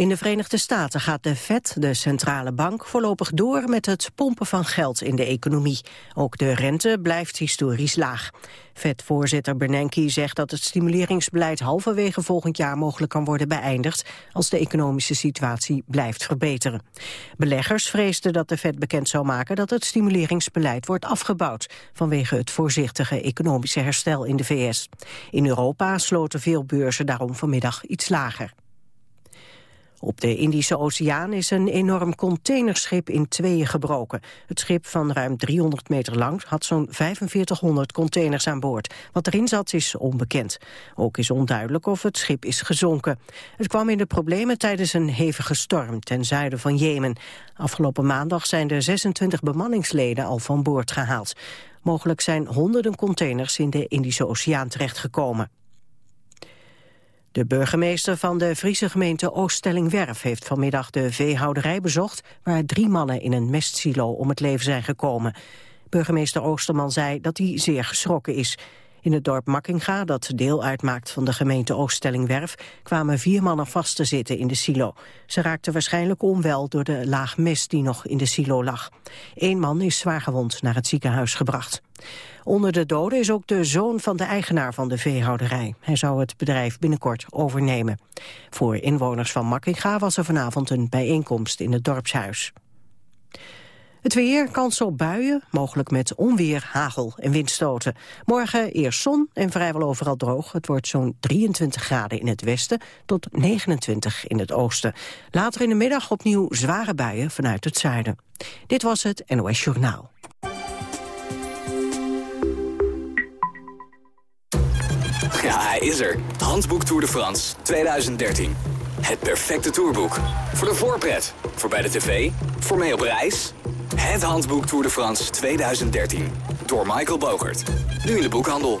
In de Verenigde Staten gaat de Fed, de centrale bank, voorlopig door met het pompen van geld in de economie. Ook de rente blijft historisch laag. Fed-voorzitter Bernanke zegt dat het stimuleringsbeleid halverwege volgend jaar mogelijk kan worden beëindigd als de economische situatie blijft verbeteren. Beleggers vreesden dat de Fed bekend zou maken dat het stimuleringsbeleid wordt afgebouwd vanwege het voorzichtige economische herstel in de VS. In Europa sloten veel beurzen daarom vanmiddag iets lager. Op de Indische Oceaan is een enorm containerschip in tweeën gebroken. Het schip van ruim 300 meter lang had zo'n 4500 containers aan boord. Wat erin zat is onbekend. Ook is onduidelijk of het schip is gezonken. Het kwam in de problemen tijdens een hevige storm ten zuiden van Jemen. Afgelopen maandag zijn de 26 bemanningsleden al van boord gehaald. Mogelijk zijn honderden containers in de Indische Oceaan terechtgekomen. De burgemeester van de Friese gemeente Ooststellingwerf heeft vanmiddag de veehouderij bezocht waar drie mannen in een mestsilo om het leven zijn gekomen. Burgemeester Oosterman zei dat hij zeer geschrokken is. In het dorp Makkinga, dat deel uitmaakt van de gemeente Ooststellingwerf, kwamen vier mannen vast te zitten in de silo. Ze raakten waarschijnlijk onwel door de laag mest die nog in de silo lag. Eén man is zwaargewond naar het ziekenhuis gebracht. Onder de doden is ook de zoon van de eigenaar van de veehouderij. Hij zou het bedrijf binnenkort overnemen. Voor inwoners van Makkinga was er vanavond een bijeenkomst in het dorpshuis. Het weer, kans op buien, mogelijk met onweer, hagel en windstoten. Morgen eerst zon en vrijwel overal droog. Het wordt zo'n 23 graden in het westen tot 29 in het oosten. Later in de middag opnieuw zware buien vanuit het zuiden. Dit was het NOS Journaal. Ja, hij is er. Handboek Tour de France 2013. Het perfecte tourboek. Voor de voorpret, voor bij de tv, voor mee op reis... Het handboek Tour de France 2013. Door Michael Bogert. Nu in de boekhandel.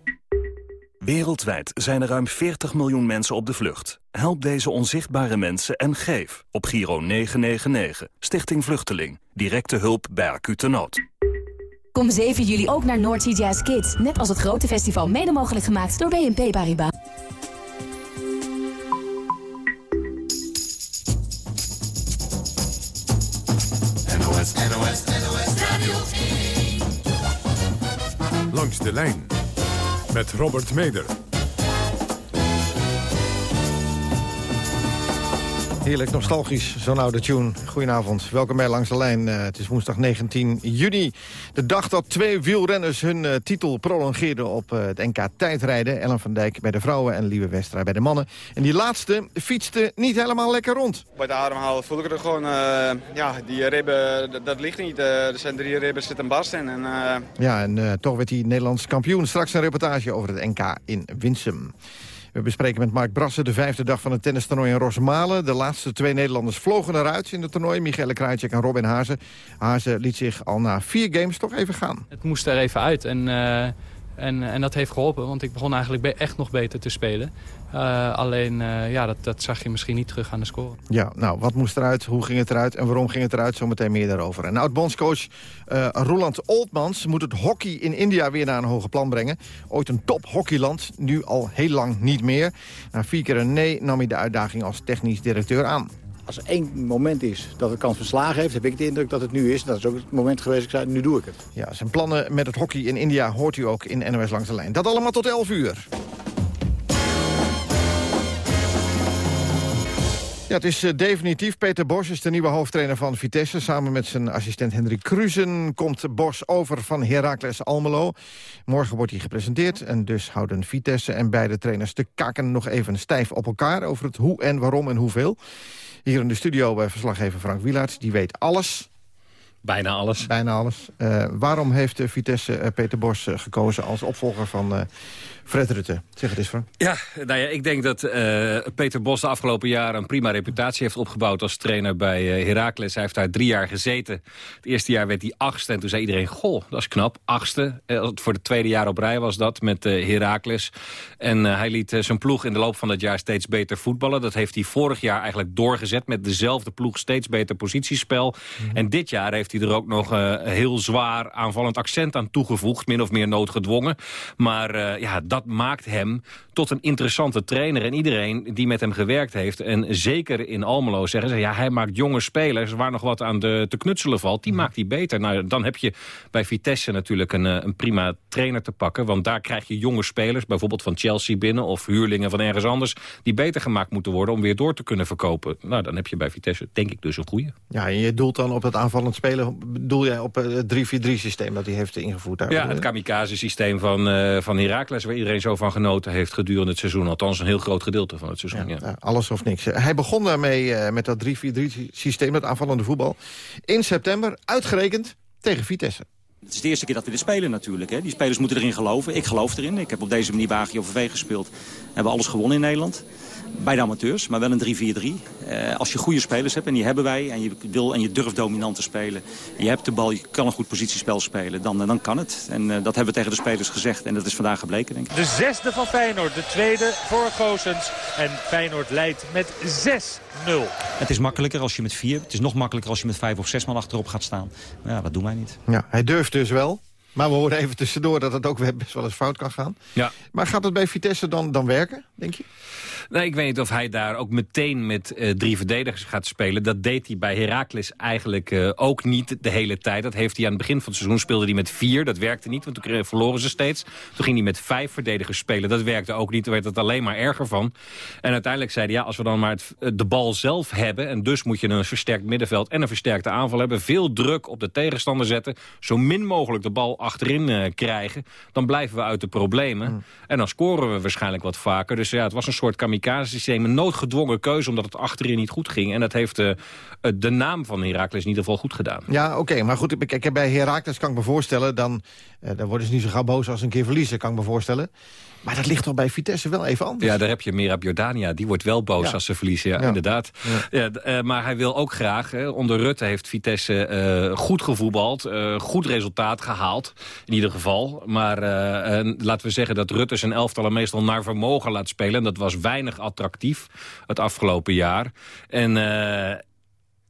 Wereldwijd zijn er ruim 40 miljoen mensen op de vlucht. Help deze onzichtbare mensen en geef op Giro 999, Stichting Vluchteling. Directe hulp bij acute nood. Kom 7 juli ook naar Noordsea Jazz Kids. Net als het grote festival mede mogelijk gemaakt door BNP Paribas. NOS, NOS, NOS Radio Langs de lijn met Robert Meder. Heerlijk nostalgisch, zo'n oude tune. Goedenavond, welkom bij Langs de Lijn. Uh, het is woensdag 19 juni. De dag dat twee wielrenners hun uh, titel prolongeerden op uh, het NK tijdrijden. Ellen van Dijk bij de vrouwen en Lieve Westra bij de mannen. En die laatste fietste niet helemaal lekker rond. Bij de ademhalen voel ik er gewoon, ja, die ribben, dat, ligt niet. er zijn drie ribben zitten barsten. En, Ja, en toch werd hij Nederlands kampioen. Straks een reportage over het NK in Winsum. We bespreken met Mark Brassen de vijfde dag van het tennistoernooi in Rosmalen. De laatste twee Nederlanders vlogen eruit in het toernooi. Michele Krajcek en Robin Hazen. Hazen liet zich al na vier games toch even gaan. Het moest er even uit en, uh, en, en dat heeft geholpen. Want ik begon eigenlijk echt nog beter te spelen. Uh, alleen, uh, ja, dat, dat zag je misschien niet terug aan de score. Ja, nou, wat moest eruit, hoe ging het eruit en waarom ging het eruit? Zometeen meer daarover. En oud-bondscoach Roland Oldmans moet het hockey in India weer naar een hoger plan brengen. Ooit een top hockeyland, nu al heel lang niet meer. Na vier keer een nee nam hij de uitdaging als technisch directeur aan. Als er één moment is dat het kans verslagen heeft, heb ik de indruk dat het nu is. Dat is ook het moment geweest ik zei, nu doe ik het. Ja, zijn plannen met het hockey in India hoort u ook in NOS Langs de Lijn. Dat allemaal tot 11 uur. Ja, het is uh, definitief. Peter Bos is de nieuwe hoofdtrainer van Vitesse. Samen met zijn assistent Hendrik Kruzen komt Bos over van Heracles Almelo. Morgen wordt hij gepresenteerd en dus houden Vitesse en beide trainers de kaken nog even stijf op elkaar... over het hoe en waarom en hoeveel. Hier in de studio bij verslaggever Frank Wielaerts, die weet alles. Bijna alles. Bijna alles. Uh, waarom heeft Vitesse uh, Peter Bos gekozen als opvolger van Fred Rutte? Zeg het eens, Frank. Ja, nou ja, ik denk dat Peter Bos de afgelopen jaren een prima reputatie heeft opgebouwd als trainer bij Heracles. Hij heeft daar drie jaar gezeten. Het eerste jaar werd hij achtste en toen zei iedereen, goh, dat is knap, achtste. voor het tweede jaar op rij was dat met Heracles. En hij liet zijn ploeg in de loop van het jaar steeds beter voetballen. Dat heeft hij vorig jaar eigenlijk doorgezet met dezelfde ploeg, steeds beter positiespel. Mhm. En dit jaar heeft hij er ook nog uh, heel zwaar aanvallend accent aan toegevoegd. Min of meer noodgedwongen. Maar uh, ja, dat maakt hem tot een interessante trainer. En iedereen die met hem gewerkt heeft, en zeker in Almelo zeggen ze... ja, hij maakt jonge spelers waar nog wat aan de, te knutselen valt. Die maakt hij beter. Nou, dan heb je bij Vitesse natuurlijk een, eh, een prima trainer te pakken. Want daar krijg je jonge spelers, bijvoorbeeld van Chelsea binnen... of huurlingen van ergens anders, die beter gemaakt moeten worden... om weer door te kunnen verkopen. Nou, dan heb je bij Vitesse denk ik dus een goede. Ja, en je doelt dan op het aanvallend spelen... doel jij op het 3-4-3-systeem dat hij heeft ingevoerd? Daar ja, het kamikaze-systeem van, uh, van Heracles... waar iedereen zo van genoten heeft gedurende het seizoen. Althans een heel groot gedeelte van het seizoen. Ja, ja. alles of niks. Hij begon daarmee uh, met dat 3-4-3-systeem, dat aanvallende voetbal. In september, uitgerekend tegen Vitesse. Het is de eerste keer dat we dit spelen natuurlijk. Hè. Die spelers moeten erin geloven. Ik geloof erin. Ik heb op deze manier bij AGOVV gespeeld. We hebben alles gewonnen in Nederland bij de amateurs, maar wel een 3-4-3. Uh, als je goede spelers hebt, en die hebben wij, en je wil en je durft dominant te spelen... je hebt de bal, je kan een goed positiespel spelen, dan, dan kan het. En uh, dat hebben we tegen de spelers gezegd en dat is vandaag gebleken, denk ik. De zesde van Feyenoord, de tweede voor Goosens. En Feyenoord leidt met 6-0. Het is makkelijker als je met vier, het is nog makkelijker als je met vijf of zes man achterop gaat staan. Maar ja, dat doen wij niet. Ja, hij durft dus wel. Maar we horen even tussendoor dat het ook best wel eens fout kan gaan. Ja. Maar gaat het bij Vitesse dan, dan werken, denk je? Nee, ik weet niet of hij daar ook meteen met uh, drie verdedigers gaat spelen. Dat deed hij bij Heracles eigenlijk uh, ook niet de hele tijd. Dat heeft hij aan het begin van het seizoen speelde hij met vier. Dat werkte niet, want toen verloren ze steeds. Toen ging hij met vijf verdedigers spelen. Dat werkte ook niet, toen werd het alleen maar erger van. En uiteindelijk zei hij, ja, als we dan maar het, eh, de bal zelf hebben... en dus moet je een versterkt middenveld en een versterkte aanval hebben... veel druk op de tegenstander zetten... zo min mogelijk de bal achterin uh, krijgen... dan blijven we uit de problemen. Hmm. En dan scoren we waarschijnlijk wat vaker. Dus ja, het was een soort kamikaze-systeem. Een noodgedwongen keuze omdat het achterin niet goed ging. En dat heeft uh, de naam van Heracles in ieder geval goed gedaan. Ja, oké. maar goed, ik, ik, bij Heracles kan ik me voorstellen... Dan, dan worden ze niet zo gauw boos als een keer verliezen, kan ik me voorstellen. Maar dat ligt toch bij Vitesse wel even anders? Ja, daar heb je Merab Jordania. Die wordt wel boos als ze verliezen, ja, inderdaad. Ja. Uh, maar hij wil ook graag, hè, onder Rutte heeft Vitesse uh, goed gevoetbald. Uh, goed resultaat gehaald, in ieder geval. Maar laten we zeggen dat Rutte zijn elftallen meestal naar vermogen laat spelen. En dat was weinig attractief het afgelopen jaar. En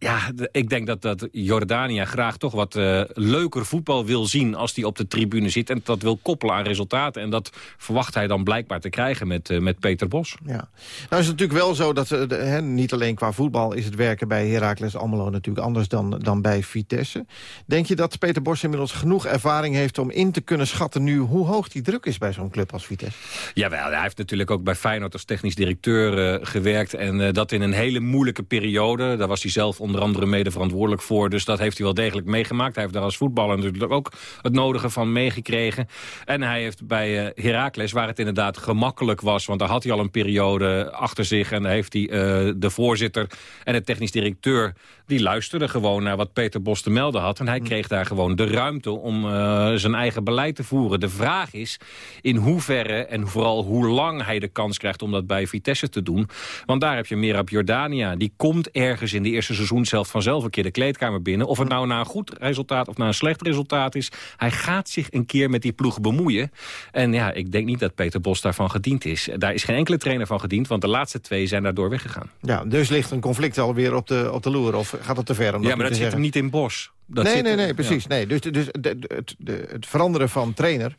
ja, ik denk dat, dat Jordania graag toch wat uh, leuker voetbal wil zien... als hij op de tribune zit en dat wil koppelen aan resultaten. En dat verwacht hij dan blijkbaar te krijgen met, uh, met Peter Bos. Ja. Nou is het natuurlijk wel zo dat, uh, niet alleen qua voetbal... is het werken bij Heracles Almelo natuurlijk anders dan, dan bij Vitesse. Denk je dat Peter Bos inmiddels genoeg ervaring heeft... om in te kunnen schatten nu hoe hoog die druk is bij zo'n club als Vitesse? Jawel, hij heeft natuurlijk ook bij Feyenoord als technisch directeur gewerkt. En dat in een hele moeilijke periode. Daar was hij zelf onder andere mede verantwoordelijk voor. Dus dat heeft hij wel degelijk meegemaakt. Hij heeft daar als voetballer natuurlijk ook het nodige van meegekregen. En hij heeft bij uh, Heracles, waar het inderdaad gemakkelijk was... want daar had hij al een periode achter zich... en daar heeft hij uh, de voorzitter en de technisch directeur die luisterde gewoon naar wat Peter Bos te melden had. En hij hm. kreeg daar gewoon de ruimte om uh, zijn eigen beleid te voeren. De vraag is in hoeverre en vooral hoe lang hij de kans krijgt om dat bij Vitesse te doen. Want daar heb je Merab Jordania. Die komt ergens in de eerste seizoen zelf vanzelf een keer de kleedkamer binnen. Of het nou na een goed resultaat of na een slecht resultaat is. Hij gaat zich een keer met die ploeg bemoeien. En ja, ik denk niet dat Peter Bos daarvan gediend is. Daar is geen enkele trainer van gediend, want de laatste twee zijn daardoor weggegaan. Ja, dus ligt een conflict alweer op de, op de loer. Of gaat het te ver? Om ja, maar dat zit hem niet in Bos. Dat nee, nee, nee, precies. Nee. Dus dus de, het, de, het veranderen van trainer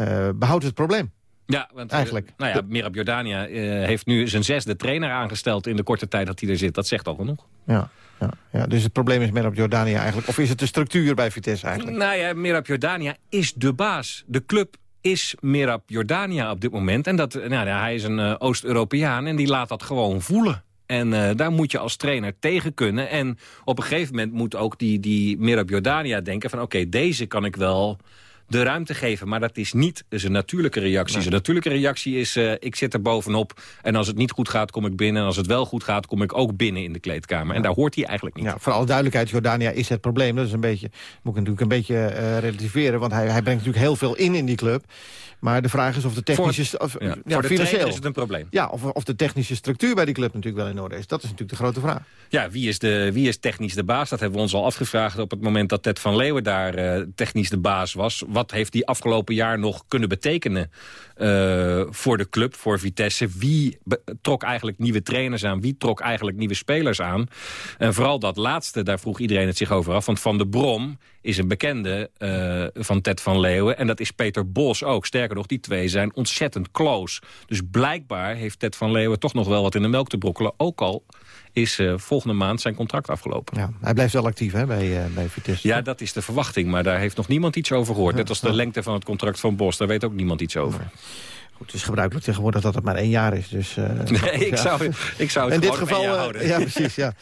uh, behoudt het probleem. Ja, want, eh, eigenlijk. Uh, nou ja, Mirab Jordania uh, heeft nu zijn zesde trainer aangesteld... in de korte tijd dat hij er zit. Dat zegt al genoeg. Ja. Ja, ja, dus het probleem is Mirab Jordania eigenlijk. Of is het de structuur bij Vitesse eigenlijk? Nou ja, Mirab Jordania is de baas. De club is Mirab Jordania op dit moment. En dat, nou, hij is een uh, Oost-Europeaan en die laat dat gewoon voelen. En uh, daar moet je als trainer tegen kunnen. En op een gegeven moment moet ook die, die Mirab Jordania denken van... oké, deze kan ik wel de ruimte geven. Maar dat is niet zijn natuurlijke reactie. Zijn natuurlijke reactie is, uh, ik zit er bovenop... en als het niet goed gaat, kom ik binnen. En als het wel goed gaat, kom ik ook binnen in de kleedkamer. En daar hoort hij eigenlijk niet. Ja, voor alle duidelijkheid, Jordania is het probleem. Dat is een beetje, moet ik natuurlijk een beetje uh, relativeren... want hij, hij brengt natuurlijk heel veel in in die club. Maar de vraag is of de technische... Voor, of, ja, ja, voor de financieel is het een probleem. Ja, of, of de technische structuur bij die club natuurlijk wel in orde is. Dat is natuurlijk de grote vraag. Ja, wie is, de, wie is technisch de baas? Dat hebben we ons al afgevraagd op het moment dat Ted van Leeuwen daar uh, technisch de baas was. Wat heeft die afgelopen jaar nog kunnen betekenen uh, voor de club, voor Vitesse? Wie trok eigenlijk nieuwe trainers aan? Wie trok eigenlijk nieuwe spelers aan? En vooral dat laatste, daar vroeg iedereen het zich over af. Want Van de Brom is een bekende uh, van Ted van Leeuwen. En dat is Peter Bos ook. Sterker nog, die twee zijn ontzettend close. Dus blijkbaar heeft Ted van Leeuwen toch nog wel wat in de melk te brokkelen. Ook al is uh, volgende maand zijn contract afgelopen. Ja, hij blijft wel actief hè, bij, uh, bij Vitesse. Ja, dat is de verwachting. Maar daar heeft nog niemand iets over gehoord. Net als de lengte van het contract van Bos. Daar weet ook niemand iets over. Nee. Goed, het is gebruikelijk tegenwoordig dat het maar één jaar is. Dus, uh, nee, ik, zou, ik zou het In dit geval, houden. Ja, precies. Ja.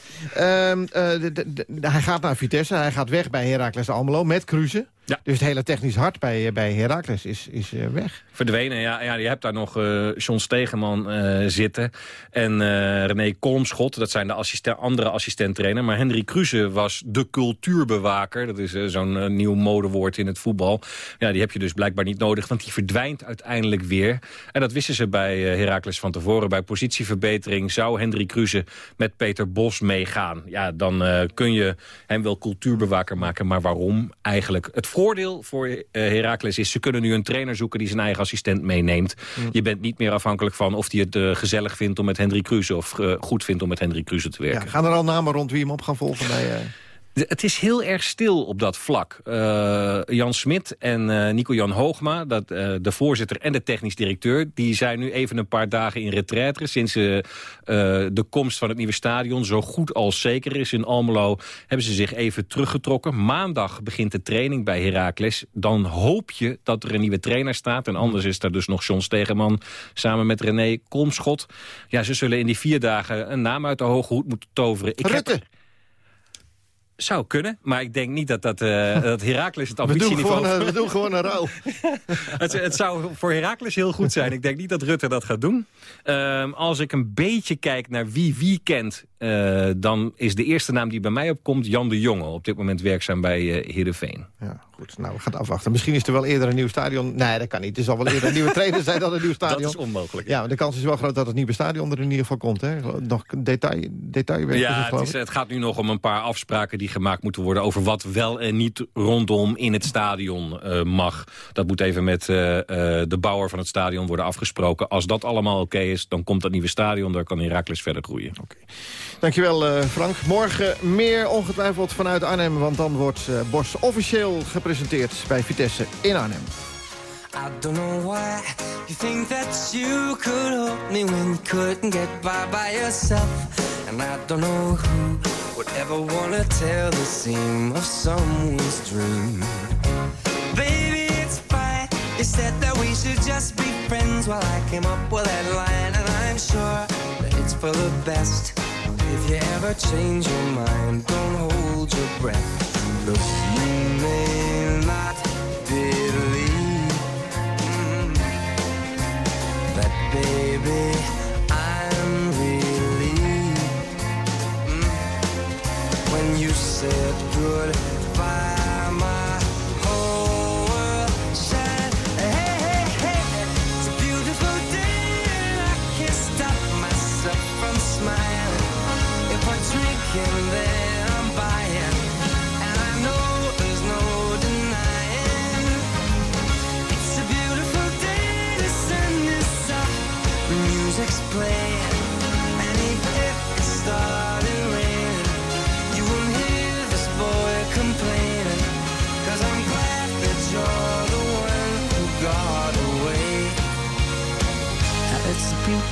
um, de, de, de, hij gaat naar Vitesse. Hij gaat weg bij Heracles Almelo met Cruze. Ja. Dus het hele technisch hart bij, bij Heracles is, is uh, weg. Verdwenen, ja, ja. Je hebt daar nog uh, John Stegeman uh, zitten. En René Kolmschot, dat zijn de andere assistent-trainer. Maar Henry Kruse was de cultuurbewaker. Dat is zo'n nieuw modewoord in het voetbal. Ja, die heb je dus blijkbaar niet nodig, want die verdwijnt uiteindelijk weer. En dat wisten ze bij Heracles van tevoren. Bij positieverbetering zou Henry Kruse met Peter Bos meegaan. Ja, dan kun je hem wel cultuurbewaker maken. Maar waarom eigenlijk? Het voordeel voor uh, Heracles is... ze kunnen nu een trainer zoeken die zijn eigen assistent meeneemt. Mm. Je bent niet meer afhankelijk van of hij het uh, gezellig vindt... om met Hendrik Kruse of uh, goed vindt om met Hendrik Kruse te werken. Ja, gaan er al namen rond wie hem op gaan volgen bij... Het is heel erg stil op dat vlak. Uh, Jan Smit en uh, Nico-Jan Hoogma, dat, uh, de voorzitter en de technisch directeur... die zijn nu even een paar dagen in retraite... sinds de komst van het nieuwe stadion zo goed als zeker is in Almelo... hebben ze zich even teruggetrokken. Maandag begint de training bij Heracles. Dan hoop je dat er een nieuwe trainer staat. En anders is daar dus nog John Stegeman samen met René Kolmschot. Ja, ze zullen in die vier dagen een naam uit de hoge hoed moeten toveren. Ik. Zou kunnen, maar ik denk niet dat, dat, uh, dat Heracles het ambitieniveau... We doen gewoon, we doen gewoon een ruil. het, het, zou voor Heracles heel goed zijn. Ik denk niet dat Rutte dat gaat doen. Um, als ik een beetje kijk naar wie wie kent... Uh, dan is de eerste naam die bij mij opkomt Jan de Jonge. Op dit moment werkzaam bij uh, Heerenveen. Ja, goed. Nou, we gaan afwachten. Misschien is er wel eerder een nieuw stadion. Nee, dat kan niet. Het zal wel eerder een nieuwe trainer zijn dan een nieuw stadion. Dat is onmogelijk. Ja, maar de kans is wel groot dat het nieuwe stadion er in ieder geval komt. Hè? Nog detail, detailwerk. Ja, het, is, het gaat nu nog om een paar afspraken die gemaakt moeten worden... over wat wel en niet rondom in het stadion uh, mag. Dat moet even met de bouwer van het stadion worden afgesproken. Als dat allemaal oké okay is, dan komt dat nieuwe stadion. Daar kan Herakles verder groeien. Oké. Okay. Dankjewel uh, Frank. Morgen meer ongetwijfeld vanuit Arnhem... want dan wordt uh, Bos officieel gepresenteerd bij Vitesse in Arnhem. I don't know why you think that you could help me when you couldn't get by by yourself. And I don't know who would ever want to tell the seam of someone's dream. Baby, it's fine. You said that we should just be friends while I came up with that line. And I'm sure that it's for the best. If you ever change your mind, don't hold your breath. Look, you may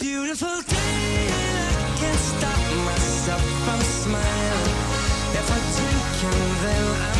beautiful day and I can't stop myself from smiling. If I drink and then I'm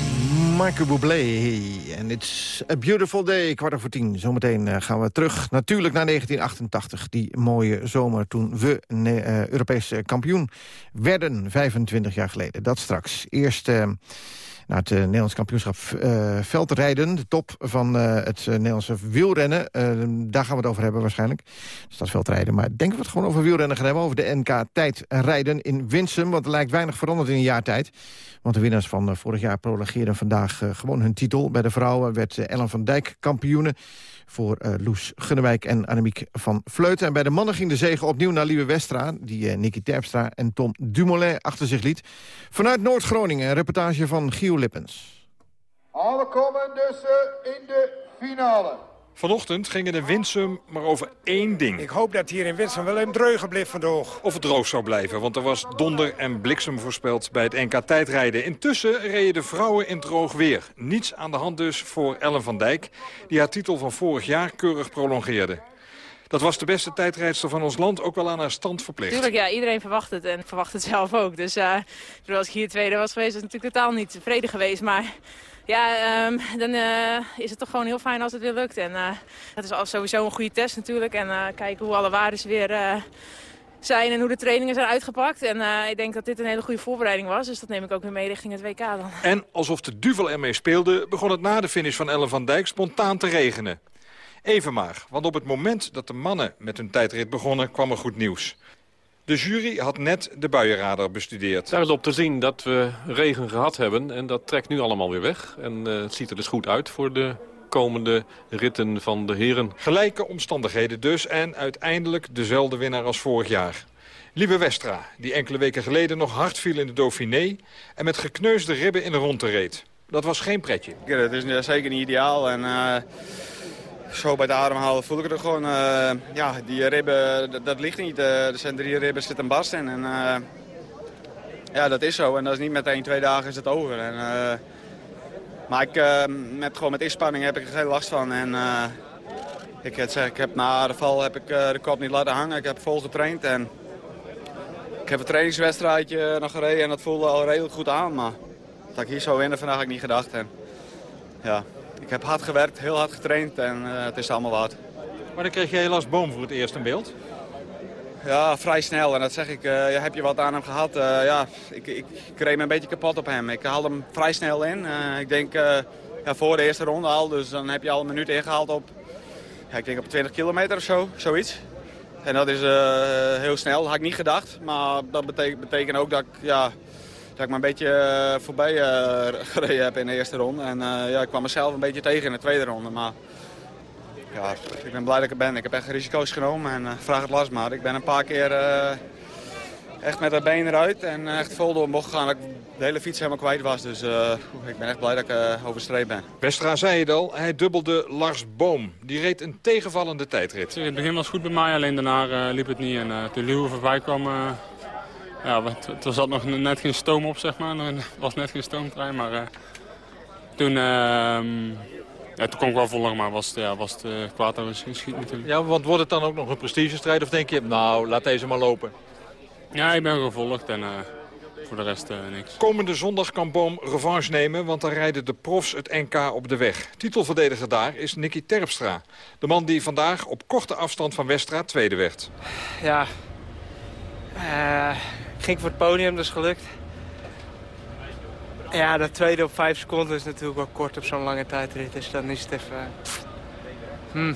Michael Bublé en It's a Beautiful Day, kwart over tien. Zometeen eh, gaan we terug natuurlijk naar 1988. Die mooie zomer toen we uh, Europees kampioen werden, 25 jaar geleden. Dat straks. Eerst... Uh, naar het uh, Nederlands kampioenschap uh, veldrijden. De top van uh, het Nederlandse wielrennen. daar gaan we het over hebben waarschijnlijk. Dus dat veldrijden. Maar denken we het gewoon over wielrennen gaan hebben. Over de NK tijdrijden in Winsum. Want er lijkt weinig veranderd in een jaar tijd. Want de winnaars van vorig jaar prolongeerden vandaag gewoon hun titel. Bij de vrouwen werd Ellen van Dijk kampioene voor uh, Loes Gunnewijk en Annemiek van Vleuten. En bij de mannen ging de zege opnieuw naar Lieve Westra... die uh, Nicky Terpstra en Tom Dumoulin achter zich liet. Vanuit Noord-Groningen, een reportage van Gio Lippens. Alle komen dus uh, in de finale. Vanochtend gingen de Winsum maar over één ding. Ik hoop dat hier in Winsum wel een dreugen blijft vandaag. Of het droog zou blijven, want er was donder en bliksem voorspeld bij het NK tijdrijden. Intussen reden de vrouwen in droog weer. Niets aan de hand dus voor Ellen van Dijk, die haar titel van vorig jaar keurig prolongeerde. Dat was de beste tijdrijdster van ons land, ook wel aan haar stand verplicht. Tuurlijk, ja, iedereen verwacht het en verwacht het zelf ook. Dus uh, als ik hier tweede was geweest, was ik natuurlijk totaal niet tevreden geweest. Maar ja, um, dan uh, is het toch gewoon heel fijn als het weer lukt. En dat is sowieso een goede test natuurlijk. En uh, kijken hoe alle waarden weer zijn en hoe de trainingen zijn uitgepakt. En ik denk dat dit een hele goede voorbereiding was. Dus dat neem ik ook weer mee richting het WK dan. En alsof de duvel ermee speelde, begon het na de finish van Ellen van Dijk spontaan te regenen. Even maar, want op het moment dat de mannen met hun tijdrit begonnen, kwam er goed nieuws. De jury had net de buienradar bestudeerd. Daar is op te zien dat we regen gehad hebben en dat trekt nu allemaal weer weg. En uh, het ziet er dus goed uit voor de komende ritten van de heren. Gelijke omstandigheden dus en uiteindelijk dezelfde winnaar als vorig jaar. Lieve Westra, die enkele weken geleden nog hard viel in de Dauphiné... en met gekneusde ribben in de ronde reed. Dat was geen pretje. Ja, dat is zeker niet ideaal en... Uh zo bij de ademhalen voel ik het gewoon. Uh, ja, die ribben, dat, ligt niet. Uh, er zijn drie ribben zitten barst in. En, uh, ja, dat is zo. En dat is niet meteen twee dagen is het over. En, maar ik, met, gewoon met inspanning heb ik er geen last van. En, ik, het zeg, ik heb na de val heb ik de kop niet laten hangen. Ik heb vol getraind. En ik heb een trainingswedstrijdje nog gereden en dat voelde al redelijk goed aan. Maar dat ik hier zou winnen vandaag had ik niet gedacht. En, ja, heb hard gewerkt, heel hard getraind en uh, het is allemaal wat. Maar dan kreeg jij last boom voor het eerst in beeld? Ja, vrij snel. En dat zeg ik, uh, heb je wat aan hem gehad? Uh, ja, ik, ik, ik reed me een beetje kapot op hem. Ik haalde hem vrij snel in. ik denk ja, voor de eerste ronde al, dus dan heb je al een minuut ingehaald op, ja, ik denk op 20 kilometer of zo, zoiets. En dat is heel snel, dat had ik niet gedacht. Maar dat betekent, betekent ook dat ik, ja, dat ik me een beetje uh, voorbij uh, gereden heb in de eerste ronde. En uh, ja, ik kwam mezelf een beetje tegen in de tweede ronde. Maar ja, ik ben blij dat ik er ben. Ik heb echt risico's genomen en vraag het last maar. Ik ben een paar keer echt met het been eruit en echt vol door een bocht gegaan. Dat ik de hele fiets helemaal kwijt was. Dus ik ben echt blij dat ik streep ben. Westra zei het al, hij dubbelde Lars Boom. Die reed een tegenvallende tijdrit. Het begin was goed bij mij, alleen daarna liep het niet. En toen Leeuwen voorbij kwam ja, er zat nog net geen stoom op, zeg maar. Er was net geen stoomtrein, maar uh, toen, uh, ja, toen kon ik wel volgen, maar was het, ja, was het uh, kwaad dat we schiet natuurlijk. Ja, want wordt het dan ook nog een prestigestrijd of denk je, nou, laat deze maar lopen? Ja, ik ben gevolgd en voor de rest niks. Komende zondag kan Boom revanche nemen, want dan rijden de profs het NK op de weg. Titelverdediger daar is Nicky Terpstra. De man die vandaag op korte afstand van Westra tweede werd. Ja, ging voor het podium, dus gelukt. Ja, dat tweede op vijf seconden is natuurlijk wel kort op zo'n lange tijdrit. Dus dan is het even... Hmm.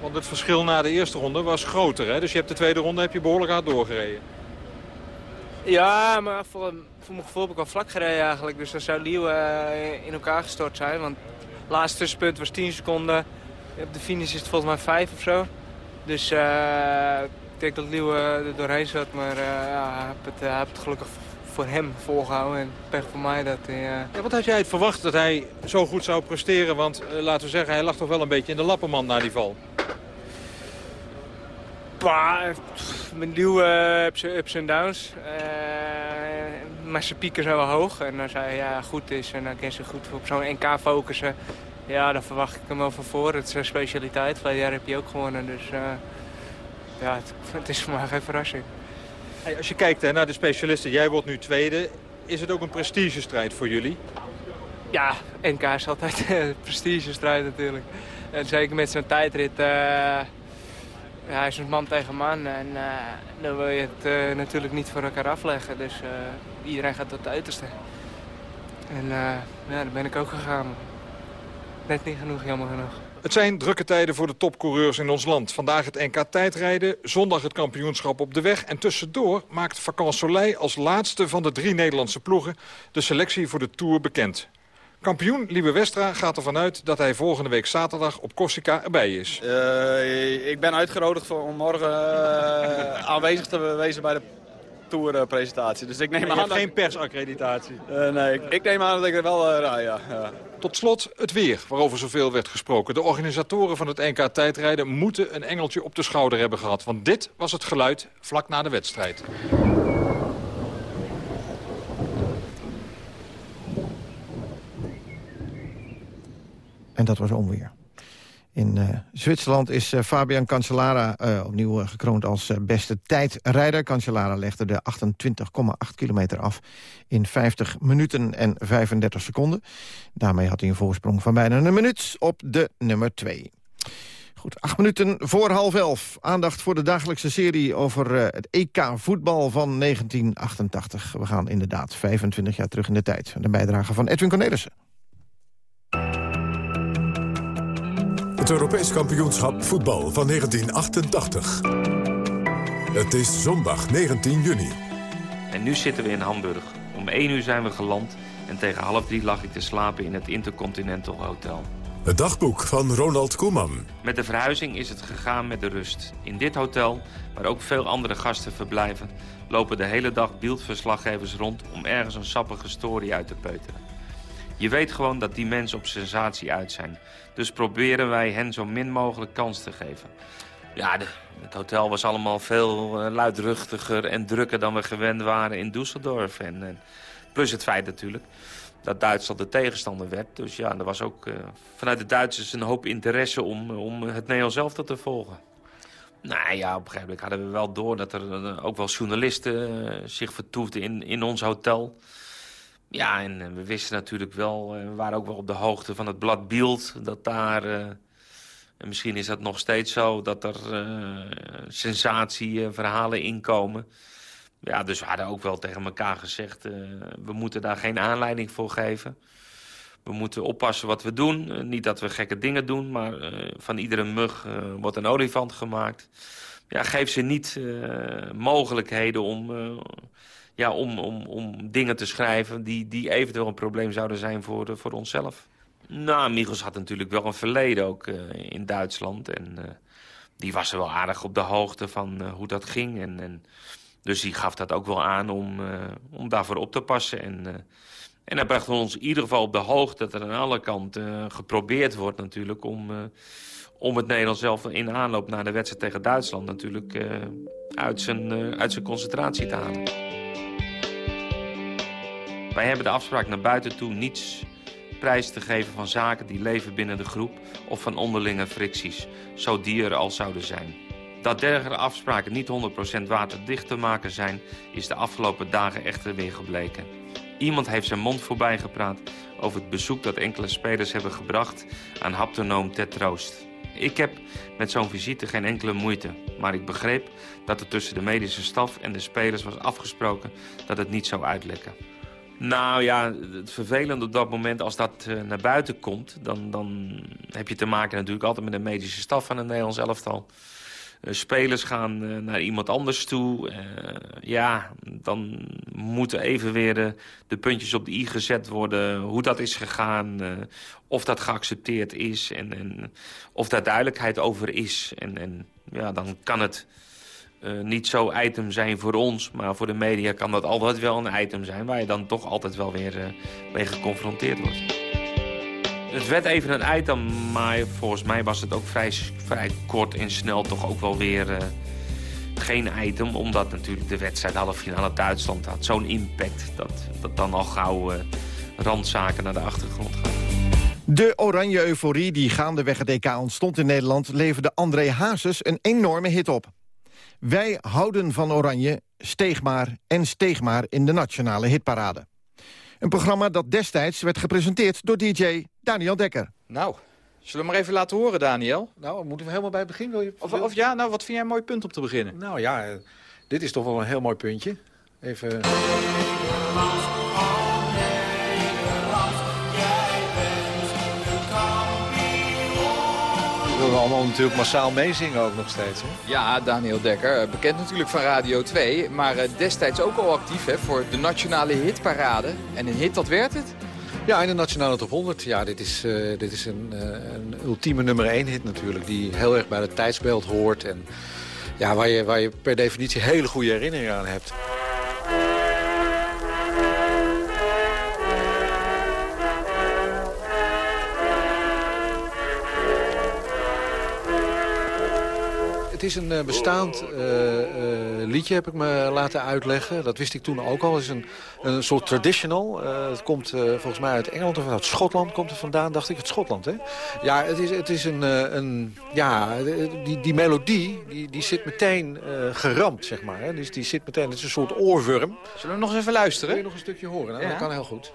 Want het verschil na de eerste ronde was groter. Hè? Dus je hebt de tweede ronde heb je behoorlijk hard doorgereden. Ja, maar voor, voor mijn gevoel heb ik wel vlak gereden eigenlijk. Dus dan zou Lieuw eh, in elkaar gestort zijn. Want het laatste tussenpunt was 10 seconden. Op de finish is het volgens mij 5 of zo. Dus eh, denk dat Lieuw eh, er doorheen zat. Maar eh, ja, heeft het, hij heeft het gelukkig voor hem volgehouden. En pech voor mij dat hij... eh, Ja, wat had jij het verwacht dat hij zo goed zou presteren? Want eh, laten we zeggen, hij lag toch wel een beetje in de lappenmand na die val. Bah, mijn duw eh ups ups en downs. Eh, maar zijn pieken zijn wel hoog. En als hij ja, goed is en dan kan ze goed op zo'n NK focussen. Ja, dan verwacht ik hem wel van voor. Het is zijn specialiteit. Verleden jaar heb je ook gewonnen. Dus eh, ja, het, het is voor mij geen verrassing. Hey, als je kijkt hè, naar de specialisten, jij wordt nu tweede. Is het ook een prestigestrijd voor jullie? Ja, NK is altijd een prestigestrijd natuurlijk. En zeker met zijn tijdrit. ja, hij is een man tegen man. En eh, dan wil je het eh, natuurlijk niet voor elkaar afleggen. Dus iedereen gaat tot het uiterste. En ja, daar ben ik ook gegaan. Net niet genoeg, jammer genoeg. Het zijn drukke tijden voor de topcoureurs in ons land. Vandaag het NK tijdrijden, zondag het kampioenschap op de weg. En tussendoor maakt Vacan Soleil als laatste van de drie Nederlandse ploegen... de selectie voor de Tour bekend. Kampioen Liebe Westra gaat ervan uit dat hij volgende week zaterdag op Corsica erbij is. Eh, ik ben uitgenodigd om morgen eh, aanwezig te wezen bij de tourpresentatie. Dus ik neem aan dat- geen persaccreditatie. Eh, nee, ik, ik neem aan dat ik er wel uh, rij, ja. ja. Tot slot het weer, waarover zoveel werd gesproken. De organisatoren van het NK tijdrijden moeten een engeltje op de schouder hebben gehad. Want dit was het geluid vlak na de wedstrijd. En dat was onweer. In eh, Zwitserland is eh, Fabian Cancellara eh, opnieuw gekroond als beste tijdrijder. Cancellara legde de 28,8 kilometer af in 50 minuten en 35 seconden. Daarmee had hij een voorsprong van bijna een minuut op de nummer 2. Goed, acht minuten voor half elf. Aandacht voor de dagelijkse serie over het EK voetbal van 1988. We gaan inderdaad 25 jaar terug in de tijd. De bijdrage van Edwin Cornelissen. Het Europees kampioenschap voetbal van 1988. Het is zondag 19 juni. En nu zitten we in Hamburg. Om 1 uur zijn we geland en tegen half drie lag ik te slapen in het Intercontinental Hotel. Het dagboek van Ronald Koeman. Met de verhuizing is het gegaan met de rust. In dit hotel, waar ook veel andere gasten verblijven... lopen de hele dag beeldverslaggevers rond om ergens een sappige story uit te peuteren. Je weet gewoon dat die mensen op sensatie uit zijn. Dus proberen wij hen zo min mogelijk kans te geven. Ja, het hotel was allemaal veel eh, luidruchtiger en drukker dan we gewend waren in Düsseldorf. En, en plus het feit natuurlijk dat Duitsland de tegenstander werd. Dus ja, er was ook eh, vanuit de Duitsers een hoop interesse om, om het Nederlands zelf te volgen. Nou ja, op een gegeven moment hadden we wel door dat er eh, ook wel journalisten zich vertoefden in, in ons hotel. Ja, en eh, we wisten natuurlijk wel, eh, we waren ook wel op de hoogte van het blad Bild, dat daar, eh, en misschien is dat nog steeds zo, dat er sensatieverhalen inkomen. Ja, dus we hadden ook wel tegen elkaar gezegd, we moeten daar geen aanleiding voor geven. We moeten oppassen wat we doen. Niet dat we gekke dingen doen, maar van iedere mug wordt een olifant gemaakt. Ja, geef ze niet mogelijkheden om, ja, om, om, om dingen te schrijven... die, die eventueel een probleem zouden zijn voor, eh, voor onszelf. Nou, Michels had natuurlijk wel een verleden ook eh, in Duitsland. En eh, die was er wel aardig op de hoogte van hoe dat ging. En, en, dus die gaf dat ook wel aan om, om daarvoor op te passen. En, en hij bracht ons in ieder geval op de hoogte dat er aan alle kanten geprobeerd wordt natuurlijk... om, om het Nederland zelf in aanloop naar de wedstrijd tegen Duitsland natuurlijk uit, zijn, uit zijn concentratie te halen. Wij hebben de afspraak naar buiten toe niets prijs te geven van zaken die leven binnen de groep of van onderlinge fricties, zo die er al zouden zijn. Dat dergelijke afspraken niet 100% waterdicht te maken zijn, is de afgelopen dagen echter weer gebleken. Iemand heeft zijn mond voorbij gepraat over het bezoek dat enkele spelers hebben gebracht aan haptonoom ter troost. Ik heb met zo'n visite geen enkele moeite, maar ik begreep dat er tussen de medische staf en de spelers was afgesproken dat het niet zou uitlekken. Nou ja, het vervelende op dat moment als dat eh, naar buiten komt... Dan, dan heb je te maken natuurlijk altijd met de medische staf van het Nederlands elftal. Eh, spelers gaan eh, naar iemand anders toe. Ja, dan moeten even weer de, de puntjes op de i gezet worden. Hoe dat is gegaan, of dat geaccepteerd is... en, en of daar duidelijkheid over is. En, en ja, dan kan het... eh, niet zo item zijn voor ons, maar voor de media kan dat altijd wel een item zijn... waar je dan toch altijd wel weer eh, mee geconfronteerd wordt. Het werd even een item, maar volgens mij was het ook vrij, vrij kort en snel toch ook wel weer eh, geen item. Omdat natuurlijk de wedstrijd halve finale Duitsland had zo'n impact... dat, dat dan al gauw randzaken naar de achtergrond gaan. De oranje euforie die gaandeweg het EK ontstond in Nederland... leverde André Hazes een enorme hit op. Wij houden van oranje, steeg maar en steeg maar in de nationale hitparade. Een programma dat destijds werd gepresenteerd door DJ Daniel Dekker. Nou, zullen we maar even laten horen, Daniel? Nou, moeten we helemaal bij het begin? Wil je, Of, of ja, nou, wat vind jij een mooi punt om te beginnen? Nou ja, eh, dit is toch wel een heel mooi puntje. Even... We willen allemaal natuurlijk massaal meezingen ook nog steeds. Hè? Ja, Daniel Dekker, eh, bekend natuurlijk van Radio 2, maar eh, destijds ook al actief hè, voor de nationale hitparade. En een hit, dat werd het? Ja, in de Nationale Top 100. Ja, dit is, eh, dit is een, een ultieme nummer 1 hit natuurlijk. Die heel erg bij het tijdsbeeld hoort. En ja, waar, je, waar je per definitie hele goede herinneringen aan hebt. Is een eh, bestaand eh, eh, liedje, heb ik me laten uitleggen. Dat wist ik toen ook al. Het is een, een soort traditional. Het komt volgens mij uit Engeland of uit Schotland komt het vandaan, dacht ik. Het Schotland, hè? Ja, het is, het is een... een ja, die, die melodie, die, die zit meteen geramd, zeg maar. Hè? Dus die zit meteen, het is een soort oorworm. Zullen we nog eens even luisteren? Wil je nog een stukje horen? Nou, Ja. Dat kan heel goed.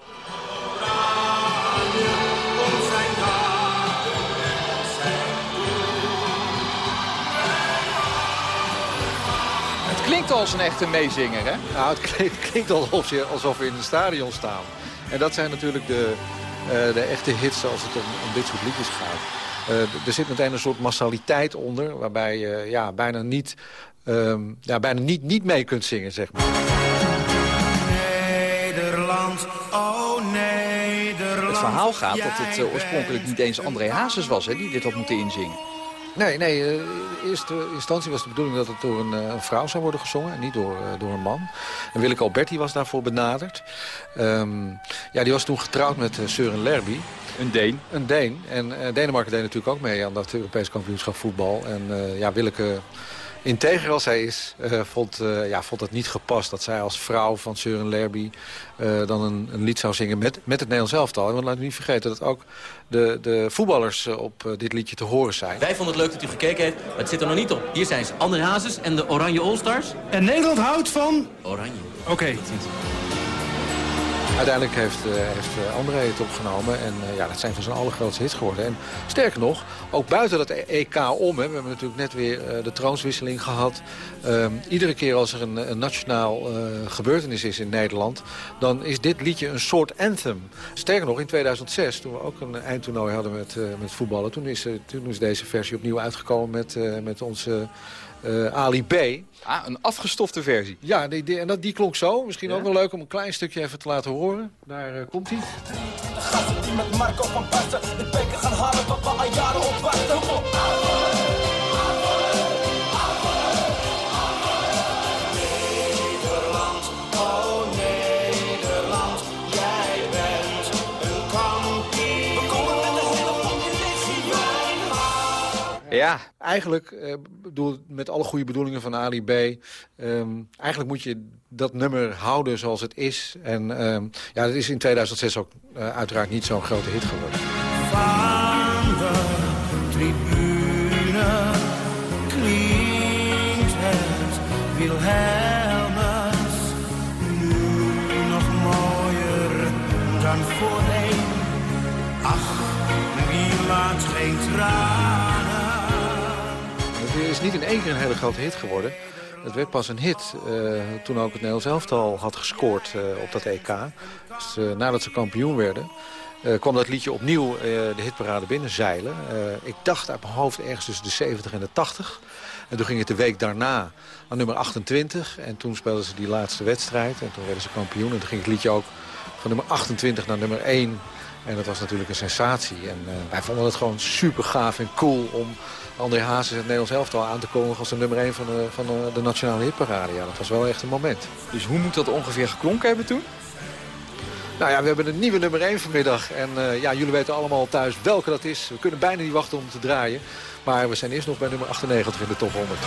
Klinkt als een echte meezinger, hè? Nou, het klinkt, alsof, je, alsof we in een stadion staan. En dat zijn natuurlijk de, eh, de echte hits als het om, om dit soort liedjes gaat. Eh, er zit meteen een soort massaliteit onder... waarbij je ja, bijna, niet, ehm, ja, bijna niet, niet mee kunt zingen, zeg maar. Nederland, oh Nederland. Het verhaal gaat dat het eh, oorspronkelijk niet eens André Hazes was hè, die dit had moeten inzingen. Nee, nee eh, in eerste instantie was de bedoeling dat het door een, eh, een vrouw zou worden gezongen... en niet door, eh, door een man. En Willeke Alberti was daarvoor benaderd. Ehm, ja, die was toen getrouwd met Søren Lerby. Een Deen. Een Deen. En Denemarken deed natuurlijk ook mee aan dat Europees kampioenschap voetbal. En ja, Willeke, integer als zij is, eh, vond, eh, ja, vond het niet gepast... dat zij als vrouw van Søren Lerby eh, dan een, een lied zou zingen met, met het Nederlands elftal. En want laten we niet vergeten dat ook de, de voetballers op dit liedje te horen zijn. Wij vonden het leuk dat u gekeken heeft, maar het zit er nog niet op. Hier zijn ze, André Hazes en de Oranje All-Stars. En Nederland houdt van... Oranje. Oké. Uiteindelijk heeft, eh, heeft eh, André het opgenomen. En eh, ja, dat zijn van zijn allergrootste hits geworden. En sterker nog, ook buiten dat EK om. Hè, we hebben natuurlijk net weer de troonswisseling gehad. Ehm, iedere keer als er een, een nationaal gebeurtenis is in Nederland... dan is dit liedje een soort anthem. Sterker nog, in 2006, toen we ook een eindtoernooi hadden met, met voetballen... Toen is, toen is deze versie opnieuw uitgekomen met, met onze Ali B. Ah, een afgestofte versie. Ja, die, die, en dat, die klonk zo. Misschien ook wel leuk om een klein stukje even te laten horen. Daar eh, komt hij. Gasten die met Marco van Basten de beker gaan halen wat we al jaren op Ja. Eigenlijk, eh, bedoel, met alle goede bedoelingen van Ali B... ehm, eigenlijk moet je dat nummer houden zoals het is. En ehm, ja, dat is in 2006 ook eh, uiteraard niet zo'n grote hit geworden. Niet in één keer een hele grote hit geworden. Het werd pas een hit eh, toen ook het Nederlands elftal had gescoord eh, op dat EK. Dus, eh, nadat ze kampioen werden, kwam dat liedje opnieuw de hitparade binnenzeilen. Ik dacht uit mijn hoofd ergens tussen de 70 en de 80. En toen ging het de week daarna aan nummer 28. En toen speelden ze die laatste wedstrijd. En toen werden ze kampioen. En toen ging het liedje ook van nummer 28 naar nummer 1. En dat was natuurlijk een sensatie. En eh, wij vonden het gewoon super gaaf en cool om André Hazes het Nederlands elftal aan te kondigen als de nummer 1 van de, van de, de nationale hitparade. Ja, dat was wel echt een moment. Dus hoe moet dat ongeveer geklonken hebben toen? Nou ja, we hebben een nieuwe nummer 1 vanmiddag. En eh, ja, jullie weten allemaal thuis welke dat is. We kunnen bijna niet wachten om te draaien. Maar we zijn eerst nog bij nummer 98 in de top 100.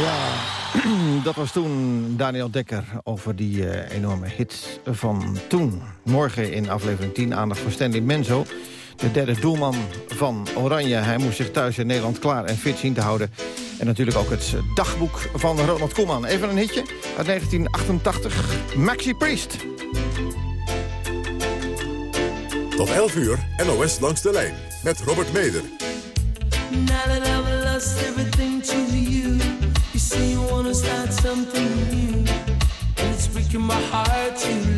Ja, dat was toen Daniel Dekker over die eh, enorme hit van toen. Morgen in aflevering 10 aandacht voor Stanley Menzo. De derde doelman van Oranje. Hij moest zich thuis in Nederland klaar en fit zien te houden. En natuurlijk ook het dagboek van Ronald Koeman. Even een hitje uit 1988. Maxi Priest. Tot 11 uur, NOS langs de lijn. Met Robert Meder. Now that something new, and it's breaking my heart to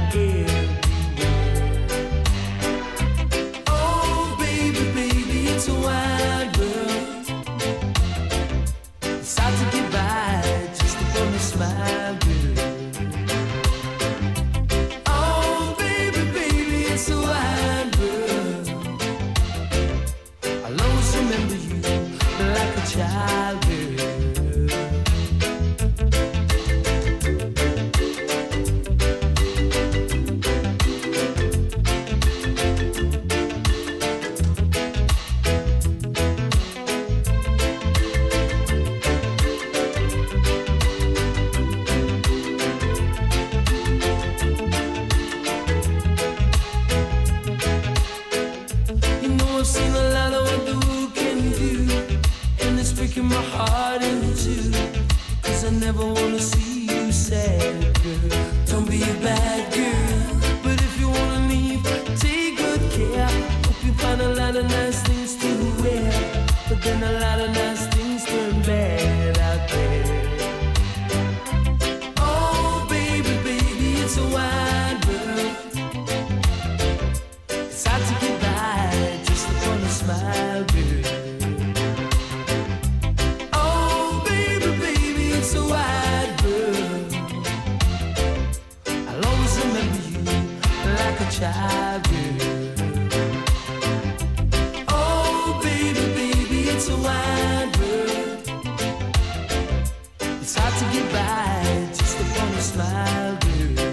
It's hard to get by just upon a smile, girl.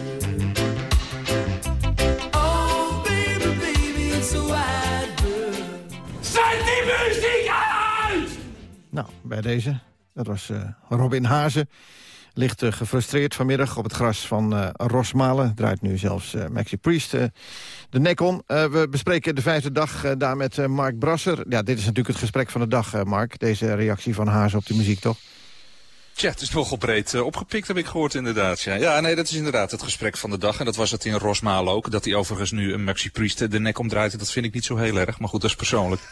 Oh, baby, baby, it's a wide world. Zet die muziek uit! Nou, bij deze. Dat was eh, Robin Hazen. Ligt eh, gefrustreerd vanmiddag op het gras van eh, Rosmalen. Draait nu zelfs Maxi Priest de nek om. We bespreken de vijfde dag daar met Mark Brasser. Ja, dit is natuurlijk het gesprek van de dag, Mark. Deze reactie van Hazen op de muziek, toch? Tja, het is nogal breed eh, opgepikt, heb ik gehoord inderdaad. Ja. ja, nee, dat is inderdaad het gesprek van de dag. En dat was het in Rosmalen ook. Dat hij overigens nu een Maxi Priest de nek omdraait, dat vind ik niet zo heel erg. Maar goed, dat is persoonlijk.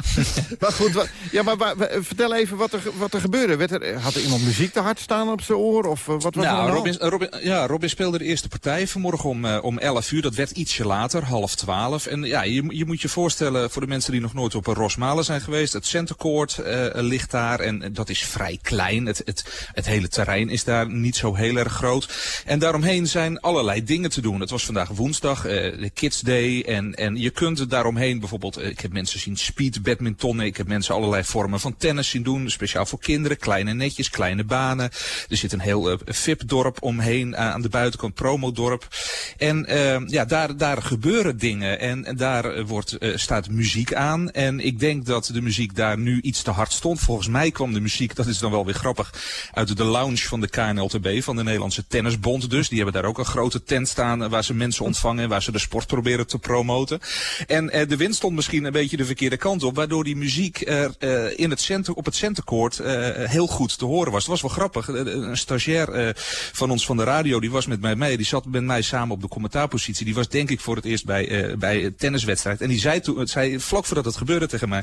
maar goed, wat, ja, maar, vertel even wat er, wat er gebeurde. Werd er, had er iemand muziek te hard staan op zijn oor? Of eh, wat was Nou, Robin? Robin, ja, Robin speelde de eerste partij vanmorgen om, eh, om 11 uur. Dat werd ietsje later, half 12. En ja, je, je moet je voorstellen, voor de mensen die nog nooit op een Rosmalen zijn geweest. Het centercourt eh, ligt daar en dat is vrij klein. Het, het, het hele terrein is daar niet zo heel erg groot. En daaromheen zijn allerlei dingen te doen. Het was vandaag woensdag, eh, de Kids Day. En, en je kunt daaromheen bijvoorbeeld, eh, ik heb mensen zien speed badmintonnen. Ik heb mensen allerlei vormen van tennis zien doen. Speciaal voor kinderen, kleine netjes, kleine banen. Er zit een heel eh, VIP-dorp omheen aan de buitenkant, promodorp. En ja, daar, daar gebeuren dingen. En, en daar wordt, staat muziek aan. En ik denk dat de muziek daar nu iets te hard stond. Volgens mij kwam de muziek, dat is dan wel weer grappig, uit de lounge van de KNLTB, van de Nederlandse Tennisbond dus. Die hebben daar ook een grote tent staan eh, waar ze mensen ontvangen en waar ze de sport proberen te promoten. En eh, de wind stond misschien een beetje de verkeerde kant op, waardoor die muziek er eh, in het center, op het centercourt eh, heel goed te horen was. Het was wel grappig. Eh, Een stagiair eh, van ons van de radio, die was met mij mee. Die zat met mij samen op de commentaarpositie. Die was denk ik voor het eerst bij, eh, bij een tenniswedstrijd. En die zei, toen, zei vlak voordat het gebeurde tegen mij.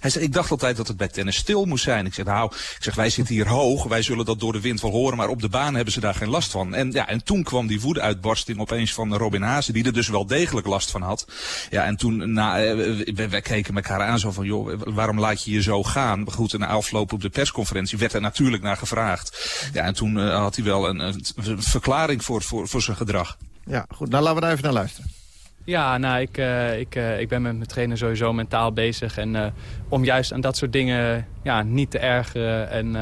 Hij zei, ik dacht altijd dat het bij tennis stil moest zijn. Ik zeg, nou, ik zeg, wij zitten hier hoog. Wij zullen dat door de wind wel horen. Maar op de baan hebben ze daar geen last van. En, ja, en toen kwam die woedeuitbarsting opeens van Robin Hazen. Die er dus wel degelijk last van had. Ja, en toen, na, eh, we, we keken elkaar aan zo van, joh, waarom laat je je zo gaan? Maar goed, en na afloop op de persconferentie werd er natuurlijk naar gevraagd. Ja, en toen eh, had hij wel een, een verklaring voor, voor, voor zijn gedrag. Ja, goed. Nou, laten we daar even naar luisteren. Ja, nou, ik, eh, ik, eh, ik ben met mijn trainer sowieso mentaal bezig. En eh, om juist aan dat soort dingen ja, niet te ergeren en,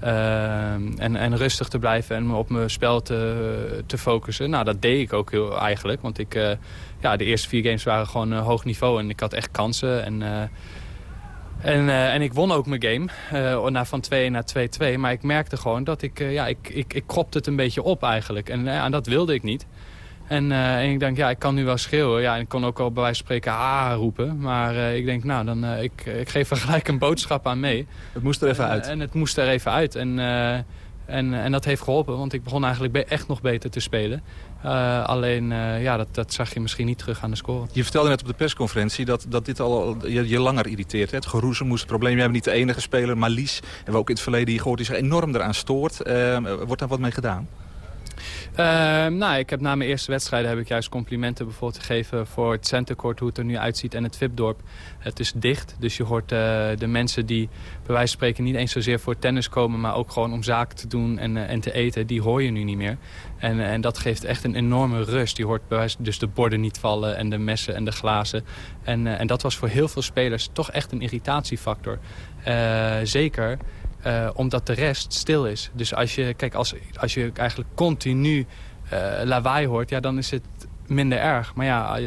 eh, eh, en, en rustig te blijven en me op mijn spel te, te focussen. Nou, dat deed ik ook heel eigenlijk. Want ik, eh, ja, de eerste vier games waren gewoon eh, hoog niveau en ik had echt kansen. En, eh, en, en ik won ook mijn game, naar van 2 naar 2-2. Maar ik merkte gewoon dat ik, ja, ik, ik, ik kropte het een beetje op eigenlijk. En en dat wilde ik niet. En, eh, en ik denk, ja, ik kan nu wel schreeuwen. Ja, en ik kon ook al bij wijze van spreken ah roepen. Maar eh, ik denk, nou, dan, eh, ik, ik geef er gelijk een boodschap aan mee. Het moest er even En, uit. En het moest er even uit. En, en, en dat heeft geholpen, want ik begon eigenlijk echt nog beter te spelen. Alleen, ja, dat, dat zag je misschien niet terug aan de score. Je vertelde net op de persconferentie dat, dat dit al je, je langer irriteert. Hè? Het geroezemoes, het probleem. Jij bent niet de enige speler. Maar Lies, hebben we ook in het verleden hier gehoord, die zich enorm eraan stoort. Eh, wordt daar wat mee gedaan? Eh, nou, ik heb na mijn eerste wedstrijden heb ik juist complimenten bijvoorbeeld gegeven voor het centercourt, hoe het er nu uitziet en het VIP-dorp. Het is dicht, dus je hoort eh, de mensen die bij wijze van spreken niet eens zozeer voor tennis komen, maar ook gewoon om zaken te doen en, eh, en te eten, die hoor je nu niet meer. En, en dat geeft echt een enorme rust. Je hoort bij wijze, dus de borden niet vallen en de messen en de glazen. En, eh, en dat was voor heel veel spelers toch echt een irritatiefactor. Eh, zeker eh, omdat de rest stil is. Dus als je, kijk, als, als je eigenlijk continu eh, lawaai hoort, ja, dan is het minder erg. Maar ja, eh,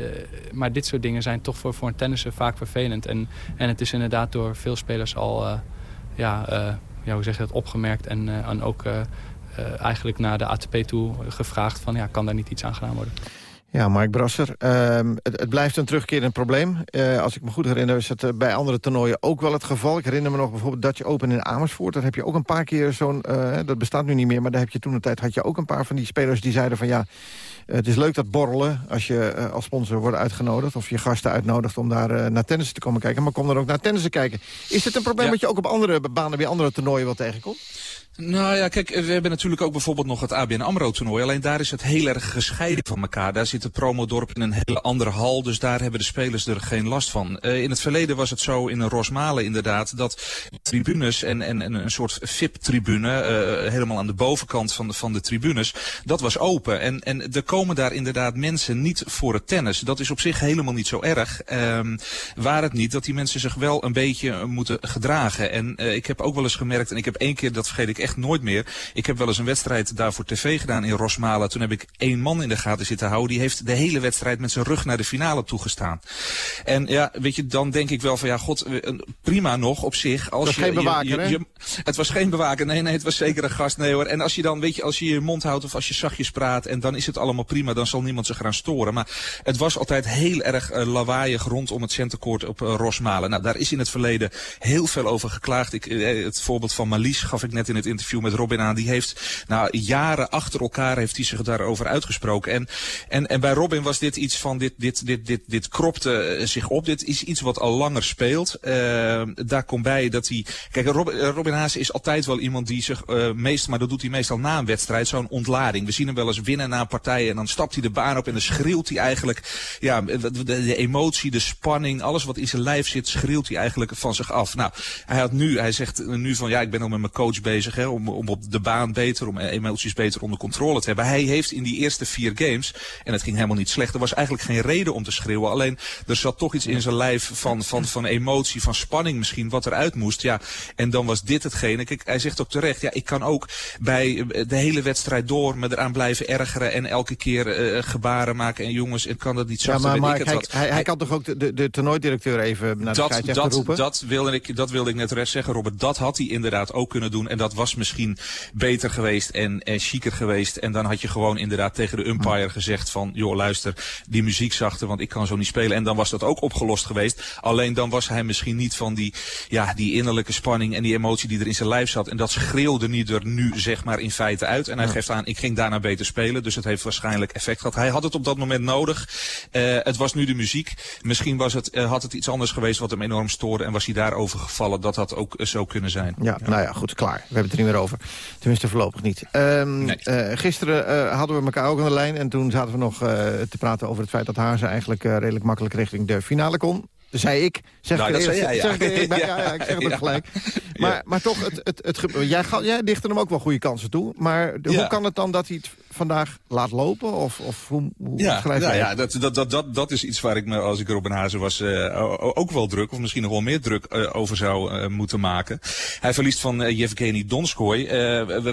maar dit soort dingen zijn toch voor, voor een tennisser vaak vervelend. En, en het is inderdaad door veel spelers al, ja, ja, hoe zeg je dat, opgemerkt. En, en ook eigenlijk naar de ATP toe gevraagd van, ja, kan daar niet iets aan gedaan worden? Ja, Mark Brasser, ehm, het, het blijft een terugkerend probleem. Eh, als ik me goed herinner is het eh, bij andere toernooien ook wel het geval. Ik herinner me nog bijvoorbeeld Dutch Open in Amersfoort. Daar heb je ook een paar keer zo'n, eh, dat bestaat nu niet meer... maar daar heb je toen een tijd had je ook een paar van die spelers die zeiden van... ja, het is leuk dat borrelen als je als sponsor wordt uitgenodigd... of je gasten uitnodigt om daar naar tennis te komen kijken... maar kom dan ook naar tennis te kijken. Is dit een probleem Ja. wat je ook op andere banen bij andere toernooien wel tegenkomt? Nou ja, kijk, we hebben natuurlijk ook bijvoorbeeld nog het ABN AMRO-toernooi. Alleen daar is het heel erg gescheiden van elkaar. Daar zit het promodorp in een hele andere hal, dus daar hebben de spelers er geen last van. Eh, in het verleden was het zo in Rosmalen inderdaad, dat tribunes en, en, en een soort VIP-tribune, eh, helemaal aan de bovenkant van de, van de tribunes, dat was open. En, en er komen daar inderdaad mensen niet voor het tennis. Dat is op zich helemaal niet zo erg. Ehm waar het niet dat die mensen zich wel een beetje moeten gedragen. En eh, ik heb ook wel eens gemerkt, en ik heb één keer, dat vergeet ik echt nooit meer. Ik heb wel eens een wedstrijd daar voor tv gedaan in Rosmalen. Toen heb ik één man in de gaten zitten houden. Die heeft de hele wedstrijd met zijn rug naar de finale toegestaan. En ja, weet je, dan denk ik wel van ja, god, prima nog op zich. Als was je, geen bewaker, je- hè? je- het was geen bewaker. Nee, nee, het was zeker een gast. Nee hoor. En als je dan, weet je, als je je mond houdt of als je zachtjes praat en dan is het allemaal prima, dan zal niemand zich eraan storen. Maar het was altijd heel erg eh, lawaaiig rondom het centercourt op eh, Rosmalen. Nou, daar is in het verleden heel veel over geklaagd. Ik, eh, het voorbeeld van Malies gaf ik net in het interview met Robin aan. Die heeft nou, jaren achter elkaar heeft hij zich daarover uitgesproken. En, en, en bij Robin was dit iets van, dit, dit, dit, dit, dit kropte eh, zich op. Dit is iets wat al langer speelt. Uh, daar komt bij dat hij... Kijk, Robin, Robin Haase is altijd wel iemand die zich uh, meest... maar dat doet hij meestal na een wedstrijd, zo'n ontlading. We zien hem wel eens winnen na een partij en dan stapt hij de baan op en dan schreeuwt hij eigenlijk... Ja, de, emotie, de spanning, alles wat in zijn lijf zit, schreeuwt hij eigenlijk van zich af. Nou, hij had nu, hij zegt nu van ja, ik ben al met mijn coach bezig om, om op de baan beter, om emoties beter onder controle te hebben. Hij heeft in die eerste vier games, en het ging helemaal niet slecht, er was eigenlijk geen reden om te schreeuwen. Alleen er zat toch iets in zijn lijf van, van, van emotie, van spanning misschien, wat eruit moest. Ja, en dan was dit hetgene. Kijk, hij zegt ook terecht, ja, ik kan ook bij de hele wedstrijd door me eraan blijven ergeren en elke keer uh, gebaren maken. En jongens, ik kan dat niet zachter, ja, maar, maar ik hij, hij, hij, kan toch ook de, de, de toernooidirecteur even naar dat, de dat, roepen? Dat wilde, ik, dat wilde ik net rest zeggen, Robert. Dat had hij inderdaad ook kunnen doen. En dat was misschien beter geweest en, en chiquer geweest. En dan had je gewoon inderdaad tegen de umpire gezegd van... joh, luister, die muziek zachter, want ik kan zo niet spelen. En dan was dat ook opgelost geweest. Alleen dan was hij misschien niet van die, ja, die innerlijke spanning en die emotie die er in zijn lijf zat. En dat schreeuwde niet er nu, zeg maar, in feite uit. En hij geeft aan, ik ging daarna beter spelen. Dus het heeft waarschijnlijk effect gehad. Hij had het op dat moment nodig. Uh, het was nu de muziek. Misschien was het, uh, had het iets anders geweest wat hem enorm stoorde. En was hij daarover gevallen. Dat had ook uh, zo kunnen zijn. Ja, ja, nou ja, goed, klaar. We hebben het niet meer over. Tenminste, voorlopig niet. Um, nee. gisteren hadden we elkaar ook aan de lijn. En toen zaten we nog te praten over het feit dat Haarze eigenlijk redelijk makkelijk richting de finale kon zei ik. Zeg nou, ik dat eerst, zei jij, ja. Zeg ik, ik, ben, ja, ja, ik zeg het ook gelijk. Maar, maar toch, het, het, het, jij, jij dichtte hem ook wel goede kansen toe. Maar de, hoe kan het dan dat hij het vandaag laat lopen? Of, of hoe, hoe ja, schrijf nou, jij? ja dat, dat, dat, dat, dat is iets waar ik me, als ik Robin Hazen was, uh, ook wel druk, of misschien nog wel meer druk uh, over zou uh, moeten maken. Hij verliest van Yevgeny Donskoy.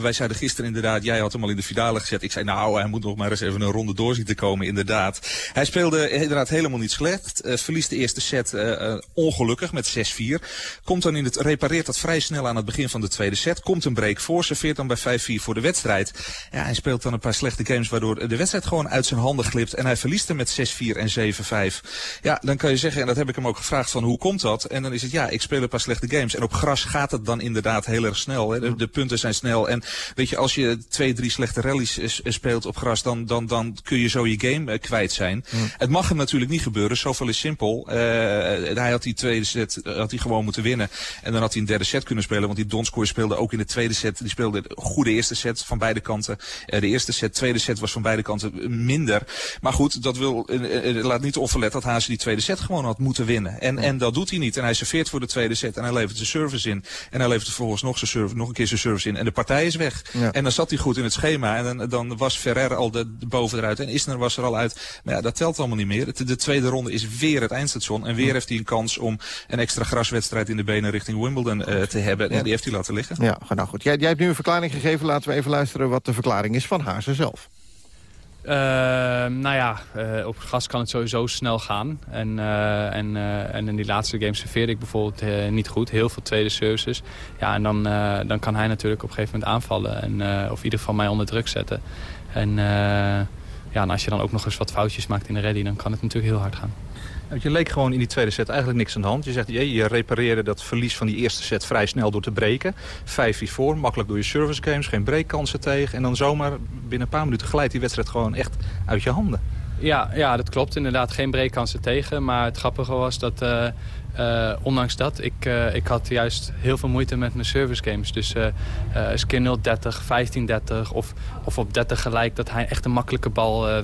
wij zeiden gisteren inderdaad, jij had hem al in de finale gezet. Ik zei, nou, hij moet nog maar eens even een ronde door zien te komen, inderdaad. Hij speelde inderdaad helemaal niet slecht. verliest de eerste set ongelukkig met 6-4. Komt dan in het, repareert dat vrij snel aan het begin van de tweede set. Komt een break voor, serveert dan bij 5-4 voor de wedstrijd. Ja, hij speelt dan een paar slechte games waardoor de wedstrijd gewoon uit zijn handen glipt. En hij verliest hem met 6-4 en 7-5. Ja, dan kan je zeggen, en dat heb ik hem ook gevraagd van hoe komt dat? En dan is het ja, ik speel een paar slechte games. En op gras gaat het dan inderdaad heel erg snel. Hè? De, de punten zijn snel. En weet je, als je twee, drie slechte rallies speelt op gras, dan, dan, dan kun je zo je game uh, kwijt zijn. Mm. Het mag hem natuurlijk niet gebeuren. Zoveel is simpel. Uh, hij had die tweede set had hij gewoon moeten winnen. En dan had hij een derde set kunnen spelen. Want die Donskoy speelde ook in de tweede set. Die speelde een goede eerste set van beide kanten. Uh, de eerste set, tweede set was van beide kanten minder. Maar goed, dat wil, uh, laat niet onverlet dat Haase die tweede set gewoon had moeten winnen. En, en dat doet hij niet. En hij serveert voor de tweede set. En hij levert zijn service in. En hij levert vervolgens nog, zijn service, nog een keer zijn service in. En de partij is weg. Ja. En dan zat hij goed in het schema. En dan, dan was Ferrer al de, de boven eruit. En Isner was er al uit. Maar ja, dat telt allemaal niet meer. De, de tweede ronde is weer het eindstation. En weer ja. heeft hij een kans om een extra graswedstrijd in de benen richting Wimbledon uh, te hebben. Ja. En die heeft hij laten liggen. Ja, nou goed. Jij, jij hebt nu een verklaring gegeven. Laten we even luisteren wat de verklaring is van Zelf. Uh, nou ja, uh, op gas kan het sowieso snel gaan. En, uh, en, en in die laatste game serveerde ik bijvoorbeeld niet goed. Heel veel tweede services. Ja, en dan, dan kan hij natuurlijk op een gegeven moment aanvallen. En, of in ieder geval mij onder druk zetten. En, ja, en als je dan ook nog eens wat foutjes maakt in de ready... dan kan het natuurlijk heel hard gaan. Je leek gewoon in die tweede set eigenlijk niks aan de hand. Je zegt, je, je repareerde dat verlies van die eerste set vrij snel door te breken. 5-4 voor, makkelijk door je service games, geen breakkansen tegen. En dan zomaar binnen een paar minuten glijdt die wedstrijd gewoon echt uit je handen. Ja, ja dat klopt. Inderdaad geen breakkansen tegen. Maar het grappige was dat... Uh, uh, ondanks dat, ik, uh, ik had juist heel veel moeite met mijn service games. Dus uh, eens keer 0-30, 15-30 of, of op 30 gelijk dat hij echt een makkelijke bal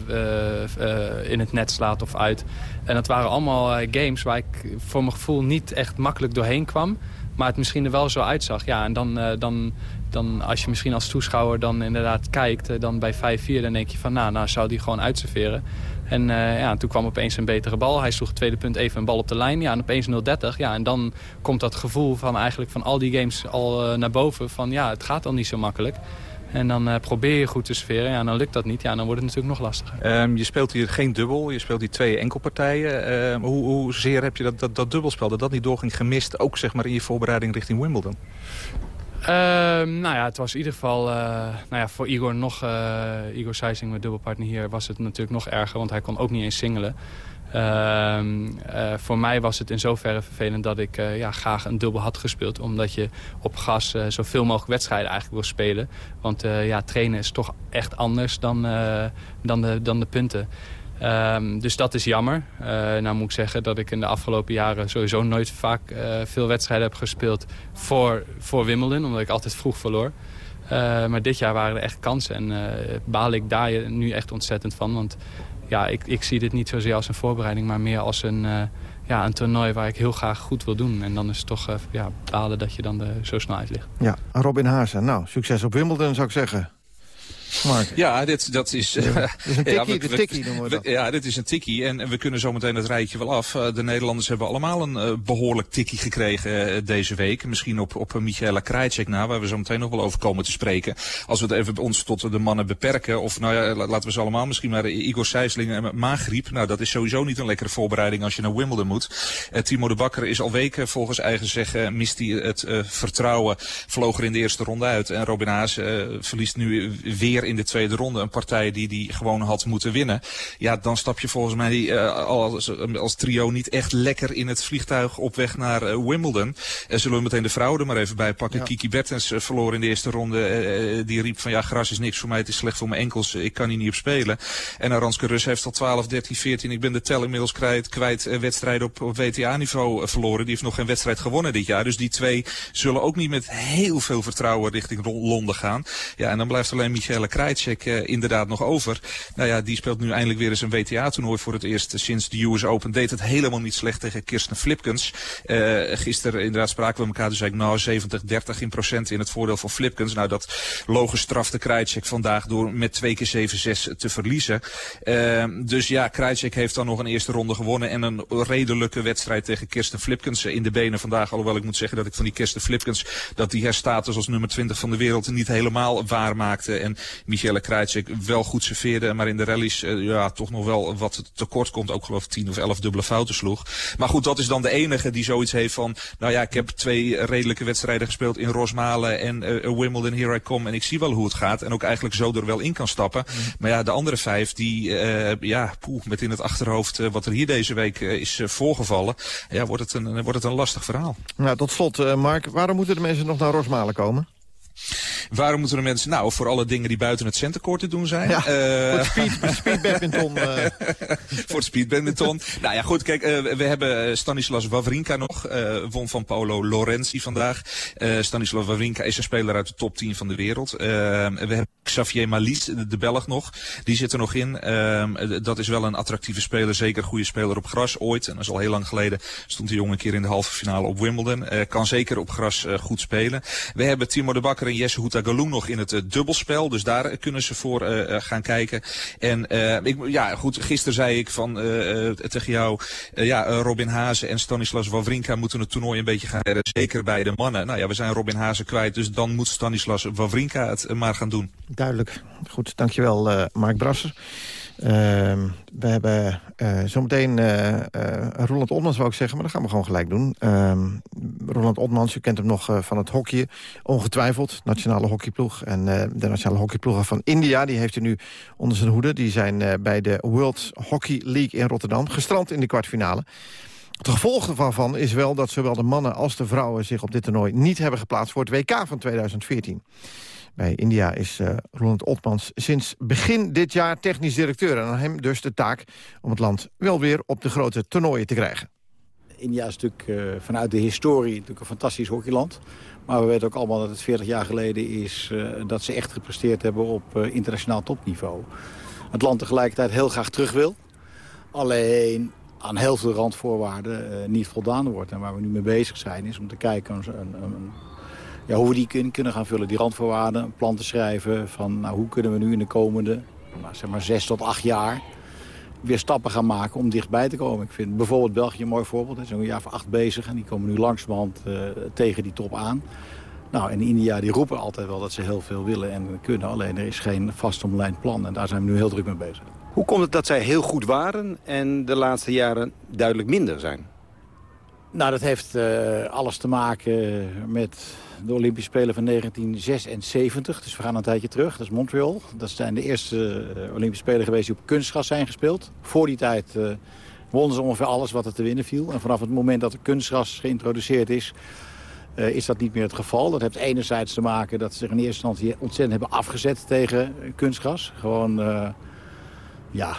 in het net slaat of uit. En dat waren allemaal games waar ik voor mijn gevoel niet echt makkelijk doorheen kwam. Maar het misschien er wel zo uitzag. Ja, en dan, dan, dan als je misschien als toeschouwer dan inderdaad kijkt, dan bij 5-4, dan denk je van nou, nou zou die gewoon uitserveren. En uh, ja, toen kwam opeens een betere bal. Hij sloeg het tweede punt even een bal op de lijn. Ja, en opeens 0-30. Ja, en dan komt dat gevoel van eigenlijk van al die games al uh, naar boven. Van ja, het gaat al niet zo makkelijk. En dan probeer je goed te sferen. Ja, dan lukt dat niet. Ja, dan wordt het natuurlijk nog lastiger. Um, je speelt hier geen dubbel. Je speelt hier twee enkelpartijen. Uh, hoe, hoezeer heb je dat, dat, dat dubbelspel, dat dat niet doorging gemist... ook zeg maar in je voorbereiding richting Wimbledon? Uh, nou ja, het was in ieder geval uh, nou ja, voor Igor nog, uh, Igor Seising, mijn dubbelpartner hier, was het natuurlijk nog erger, want hij kon ook niet eens singelen. Ehm, eh, voor mij was het in zoverre vervelend dat ik eh, ja, graag een dubbel had gespeeld. Omdat je op gas zoveel mogelijk wedstrijden eigenlijk wil spelen. Want ja, trainen is toch echt anders dan, dan, de, dan de punten. Um, dus dat is jammer. Uh, nou moet ik zeggen dat ik in de afgelopen jaren sowieso nooit vaak uh, veel wedstrijden heb gespeeld voor, voor Wimbledon. Omdat ik altijd vroeg verloor. Uh, maar dit jaar waren er echt kansen en baal ik daar nu echt ontzettend van. Want ja, ik, ik zie dit niet zozeer als een voorbereiding, maar meer als een, ja, een toernooi waar ik heel graag goed wil doen. En dan is het toch ja, balen dat je dan er zo snel uit ligt. Ja, Robin Hazen. Nou, succes op Wimbledon zou ik zeggen. Mark. Ja, dit, dat is... Ja, dit is een tikkie, ja, we, de tikkie noemen we dat. Ja, dit is een tikkie en, en we kunnen zometeen het rijtje wel af. Uh, de Nederlanders hebben allemaal een uh, behoorlijk tikkie gekregen uh, deze week. Misschien op, op Michaela Krajcek na, waar we zo meteen nog wel over komen te spreken. Als we het even ons tot de mannen beperken. Of nou ja, laten we ze allemaal misschien maar Igor Sijsling en maaggriep. Nou, dat is sowieso niet een lekkere voorbereiding als je naar Wimbledon moet. Timo de Bakker is al weken volgens eigen zeggen mist hij het vertrouwen. Vloog er in de eerste ronde uit. En Robin Haas verliest nu weer in de tweede ronde een partij die die gewoon had moeten winnen. Ja, dan stap je volgens mij uh, als, als trio niet echt lekker in het vliegtuig op weg naar uh, Wimbledon. En zullen we meteen de vrouwen er maar even bij pakken. Ja. Kiki Bertens verloor in de eerste ronde. die riep van ja, gras is niks voor mij, het is slecht voor mijn enkels. Ik kan hier niet op spelen. En Aranske Rus heeft al 12, 13, 14. Ik ben de tel inmiddels kwijt, kwijt wedstrijden op, op WTA-niveau verloren. Die heeft nog geen wedstrijd gewonnen dit jaar. Dus die twee zullen ook niet met heel veel vertrouwen richting Londen gaan. Ja, en dan blijft alleen Michele Krajcek uh, inderdaad nog over. Nou ja, die speelt nu eindelijk weer eens een WTA-toernooi voor het eerst sinds de US Open. Deed het helemaal niet slecht tegen Kirsten Flipkens. Uh, gisteren inderdaad spraken we elkaar, dus zei ik nou 70, 30 in procent in het voordeel van Flipkens. Nou, dat logisch strafte Krajcek vandaag door met twee keer 7-6 te verliezen. Uh, dus ja, Krajcek heeft dan nog een eerste ronde gewonnen en een redelijke wedstrijd tegen Kirsten Flipkens in de benen vandaag. Alhoewel ik moet zeggen dat ik van die Kirsten Flipkens, dat die haar status als nummer 20 van de wereld niet helemaal waar maakte. En Michele Krajcek wel goed serveerde, maar in de rallies uh, ja, toch nog wel wat tekort komt. Ook geloof ik 10 of 11 dubbele fouten sloeg. Maar goed, dat is dan de enige die zoiets heeft van, nou ja, ik heb twee redelijke wedstrijden gespeeld in Rosmalen en uh, Wimbledon, here I come. En ik zie wel hoe het gaat en ook eigenlijk zo er wel in kan stappen. Mm. Maar ja, de andere vijf, die, ja, poeh, met in het achterhoofd wat er hier deze week is voorgevallen. Ja, wordt het een, wordt het een lastig verhaal. Nou, tot slot, Mark, waarom moeten de mensen nog naar Rosmalen komen? Waarom moeten de mensen... Nou, voor alle dingen die buiten het centercourt te doen zijn. Ja, uh, voor het speed, badminton. Uh. voor het speed badminton. nou ja, goed. Kijk, uh, we hebben Stanislas Wawrinka nog. won van Paolo Lorenzi vandaag. Stanislas Wawrinka is een speler uit de top 10 van de wereld. we hebben Xavier Malis, de, Belg nog. Die zit er nog in. dat is wel een attractieve speler. Zeker een goede speler op gras ooit. En dat is al heel lang geleden. Stond hij jonge een keer in de halve finale op Wimbledon. kan zeker op gras goed spelen. We hebben Timo de Bakker en Jesse Houtagaloen nog in het dubbelspel. Dus daar kunnen ze voor gaan kijken. En ik, ja, goed, gisteren zei ik van, tegen jou, ja, Robin Hazen en Stanislas Wawrinka moeten het toernooi een beetje gaan redden. Zeker bij de mannen. Nou ja, we zijn Robin Hazen kwijt, dus dan moet Stanislas Wawrinka het maar gaan doen. Duidelijk. Goed, dankjewel Mark Brasser. Uh, we hebben uh, zometeen uh, Roland Otmans, wou ik zeggen, maar dat gaan we gewoon gelijk doen. Ehm, Roland Otmans, u kent hem nog van het hockey, ongetwijfeld. Nationale hockeyploeg. En de nationale hockeyploegen van India, die heeft u nu onder zijn hoede. Die zijn bij de World Hockey League in Rotterdam gestrand in de kwartfinale. Het gevolg daarvan is wel dat zowel de mannen als de vrouwen zich op dit toernooi niet hebben geplaatst voor het WK van 2014. Bij India is uh, Roland Otmans sinds begin dit jaar technisch directeur. En aan hem dus de taak om het land wel weer op de grote toernooien te krijgen. India is natuurlijk uh, vanuit de historie natuurlijk een fantastisch hockeyland. Maar we weten ook allemaal dat het 40 jaar geleden is uh, dat ze echt gepresteerd hebben op internationaal topniveau. Het land tegelijkertijd heel graag terug wil. Alleen aan heel veel randvoorwaarden niet voldaan wordt. En waar we nu mee bezig zijn is om te kijken... Een, een, ja, hoe we die kunnen, kunnen gaan vullen. Die randvoorwaarden, een plan te schrijven van nou, hoe kunnen we nu in de komende nou, zeg maar zes tot acht jaar weer stappen gaan maken om dichtbij te komen. Ik vind bijvoorbeeld België een mooi voorbeeld. Ze zijn een jaar of acht bezig en die komen nu langzamerhand uh, tegen die top aan. Nou, en India die roepen altijd wel dat ze heel veel willen en kunnen. Alleen er is geen vast omlijnd plan en daar zijn we nu heel druk mee bezig. Hoe komt het dat zij heel goed waren en de laatste jaren duidelijk minder zijn? Nou, dat heeft uh, alles te maken met de Olympische Spelen van 1976. Dus we gaan een tijdje terug. Dat is Montreal. Dat zijn de eerste uh, Olympische Spelen geweest die op kunstgras zijn gespeeld. Voor die tijd uh, wonnen ze ongeveer alles wat er te winnen viel. En vanaf het moment dat kunstgras geïntroduceerd is... eh, is dat niet meer het geval. Dat heeft enerzijds te maken dat ze zich in eerste instantie ontzettend hebben afgezet tegen kunstgras. Gewoon, eh, ja,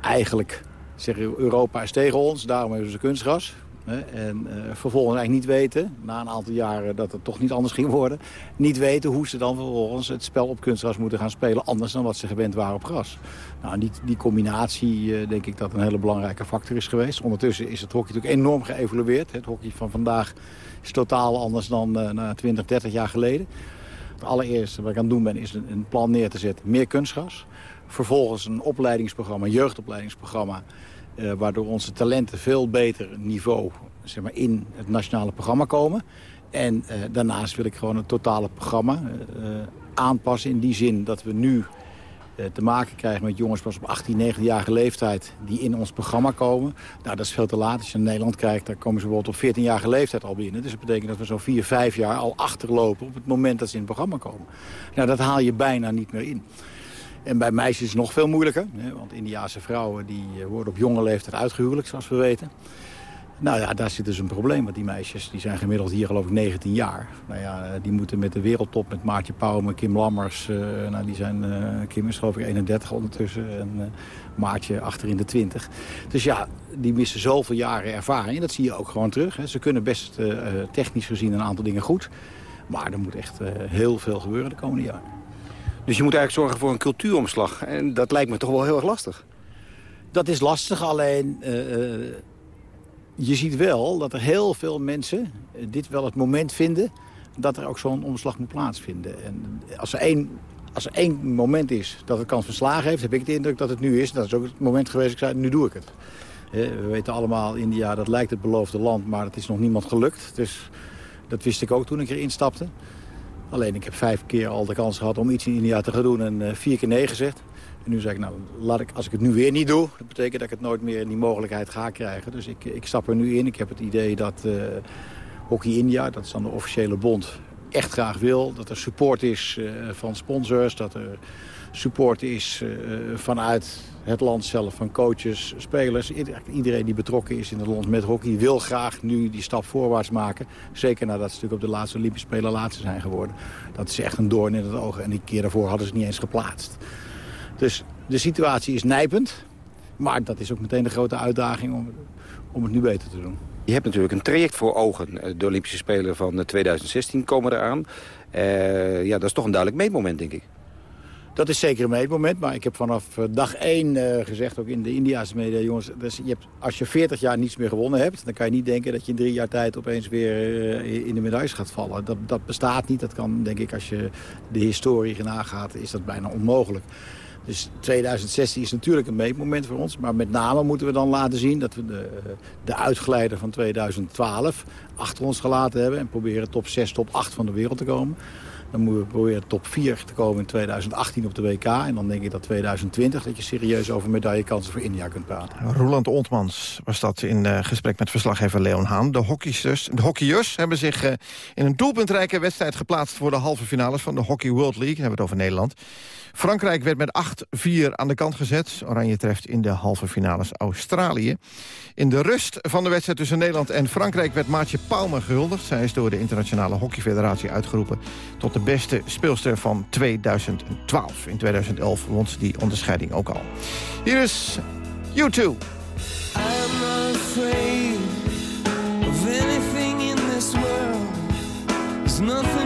eigenlijk zeggen Europa is tegen ons, daarom hebben ze kunstgras. En eh, vervolgens eigenlijk niet weten, na een aantal jaren dat het toch niet anders ging worden... niet weten hoe ze dan vervolgens het spel op kunstgras moeten gaan spelen... anders dan wat ze gewend waren op gras. Nou, die, die combinatie eh, denk ik dat een hele belangrijke factor is geweest. Ondertussen is het hockey natuurlijk enorm geëvolueerd. Het hockey van vandaag is totaal anders dan eh, na 20, 30 jaar geleden. Het allereerste wat ik aan het doen ben is een, een plan neer te zetten. Meer kunstgras. Vervolgens een opleidingsprogramma, een jeugdopleidingsprogramma... eh, waardoor onze talenten veel beter niveau zeg maar, in het nationale programma komen. En eh, daarnaast wil ik gewoon het totale programma eh, aanpassen. In die zin dat we nu te maken krijgen met jongens pas op 18, 19-jarige leeftijd... die in ons programma komen. Nou, dat is veel te laat. Als je naar Nederland kijkt, dan komen ze bijvoorbeeld op 14-jarige leeftijd al binnen. Dus dat betekent dat we zo'n 4, 5 jaar al achterlopen... op het moment dat ze in het programma komen. Nou, dat haal je bijna niet meer in. En bij meisjes is nog veel moeilijker. Hè, want Indiaanse vrouwen die eh, worden op jonge leeftijd uitgehuwelijkd, zoals we weten. Nou ja, daar zit dus een probleem. Want die meisjes die zijn gemiddeld hier geloof ik 19 jaar. Nou ja, eh, die moeten met de wereldtop met Maartje Pauwme, Kim Lammers. eh, nou, die zijn, Kim is geloof ik 31 ondertussen. En eh, Maartje achter in de 20. Dus ja, die missen zoveel jaren ervaring. En dat zie je ook gewoon terug. Hè. Ze kunnen best technisch gezien een aantal dingen goed. Maar er moet echt heel veel gebeuren de komende jaren. Dus je moet eigenlijk zorgen voor een cultuuromslag. En dat lijkt me toch wel heel erg lastig. Dat is lastig, alleen eh, eh, je ziet wel dat er heel veel mensen eh, dit wel het moment vinden... dat er ook zo'n omslag moet plaatsvinden. En als er, één, als er één moment is dat het kans van slagen heeft... heb ik de indruk dat het nu is. Dat is ook het moment geweest ik zei, nu doe ik het. We weten allemaal, India, dat lijkt het beloofde land... maar het is nog niemand gelukt. Dus dat wist ik ook toen ik erin stapte. Alleen ik heb vijf keer al de kans gehad om iets in India te gaan doen en eh, vier keer nee gezegd. En nu zeg ik, nou, laat ik, als ik het nu weer niet doe, dat betekent dat ik het nooit meer die mogelijkheid ga krijgen. Dus ik, ik stap er nu in. Ik heb het idee dat eh, Hockey India, dat is dan de officiële bond, echt graag wil. Dat er support is eh, van sponsors, dat er support is vanuit het land zelf, van coaches, spelers. Ieder- Iedereen die betrokken is in het land met hockey wil graag nu die stap voorwaarts maken. Zeker nadat ze natuurlijk op de laatste Olympische Spelen laatste zijn geworden. Dat is echt een doorn in het oog. En die keer daarvoor hadden ze het niet eens geplaatst. Dus de situatie is nijpend. Maar dat is ook meteen de grote uitdaging om, om het nu beter te doen. Je hebt natuurlijk een traject voor ogen. Eh, De Olympische Spelen van eh, 2016 komen eraan. Eh, ja, dat is toch een duidelijk meetmoment, denk ik. Dat is zeker een meetmoment, maar ik heb vanaf eh, dag één eh, gezegd, ook in de Indiaanse media, jongens, je hebt, als je 40 jaar niets meer gewonnen hebt, dan kan je niet denken dat je in drie jaar tijd opeens weer eh, in de medailles gaat vallen. Dat, dat bestaat niet, dat kan denk ik als je de historie nagaat, is dat bijna onmogelijk. Dus 2016 is natuurlijk een meetmoment voor ons. Maar met name moeten we dan laten zien dat we de, de uitgeleider van 2012 achter ons gelaten hebben. En proberen top 6, top 8 van de wereld te komen. Dan moeten we proberen top 4 te komen in 2018 op de WK. En dan denk ik dat 2020 dat je serieus over medaillekansen voor India kunt praten. Roland Ontmans was dat in eh, gesprek met verslaggever Leon Haan. De hockeysters, de hockeyers hebben zich eh, in een doelpuntrijke wedstrijd geplaatst... voor de halve finales van de Hockey World League. Dan hebben we het over Nederland. Frankrijk werd met 8-4 aan de kant gezet. Oranje treft in de halve finales Australië. In de rust van de wedstrijd tussen Nederland en Frankrijk... werd Maartje Palmer gehuldigd. Zij is door de Internationale Hockeyfederatie uitgeroepen... tot de beste speelster van 2012. In 2011 won ze die onderscheiding ook al. Hier is U2. I'm afraid of anything in this world. There's nothing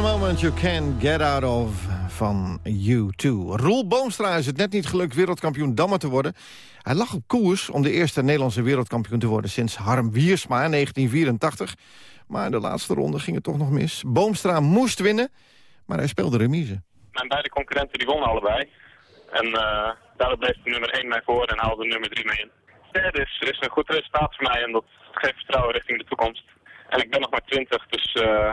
a moment you can get out of van U2. Roel Boomstra is het net niet gelukt wereldkampioen dammen te worden. Hij lag op koers om de eerste Nederlandse wereldkampioen te worden... sinds Harm Wiersma in 1984. Maar in de laatste ronde ging het toch nog mis. Boomstra moest winnen, maar hij speelde remise. Mijn beide concurrenten die wonnen allebei. En uh, bleef de nummer 1 mij voor en haalde de nummer 3 mee in. Derde is, is een goed resultaat voor mij en dat geeft vertrouwen richting de toekomst. En ik ben nog maar 20, dus uh,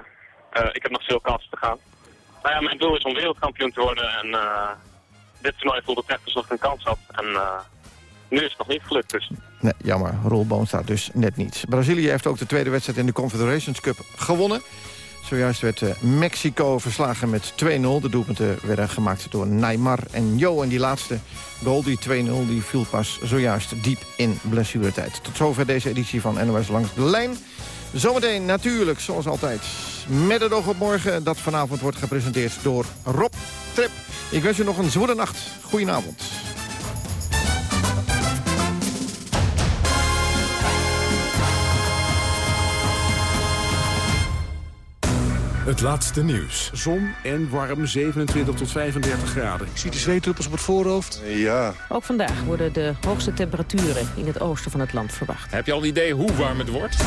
ik heb nog veel kansen te gaan. Nou ja, mijn doel is om wereldkampioen te worden en dit toernooi voelde het echt alsof ik een kans had. En nu is het nog niet gelukt dus. Nee, jammer. Roel Boomstra dus net niet. Brazilië heeft ook de tweede wedstrijd in de Confederations Cup gewonnen. Zojuist werd Mexico verslagen met 2-0. De doelpunten werden gemaakt door Neymar en Jo. En die laatste goal, die 2-0, die viel pas zojuist diep in blessuretijd. Tot zover deze editie van NOS Langs de Lijn. Zometeen natuurlijk, zoals altijd, met het oog op morgen... dat vanavond wordt gepresenteerd door Rob Trip. Ik wens u nog een zwoele nacht. Goedenavond. Het laatste nieuws. Zon en warm, 27 tot 35 graden. Ik zie de zweetruppels op het voorhoofd. Ja. Ook vandaag worden de hoogste temperaturen in het oosten van het land verwacht. Heb je al een idee hoe warm het wordt?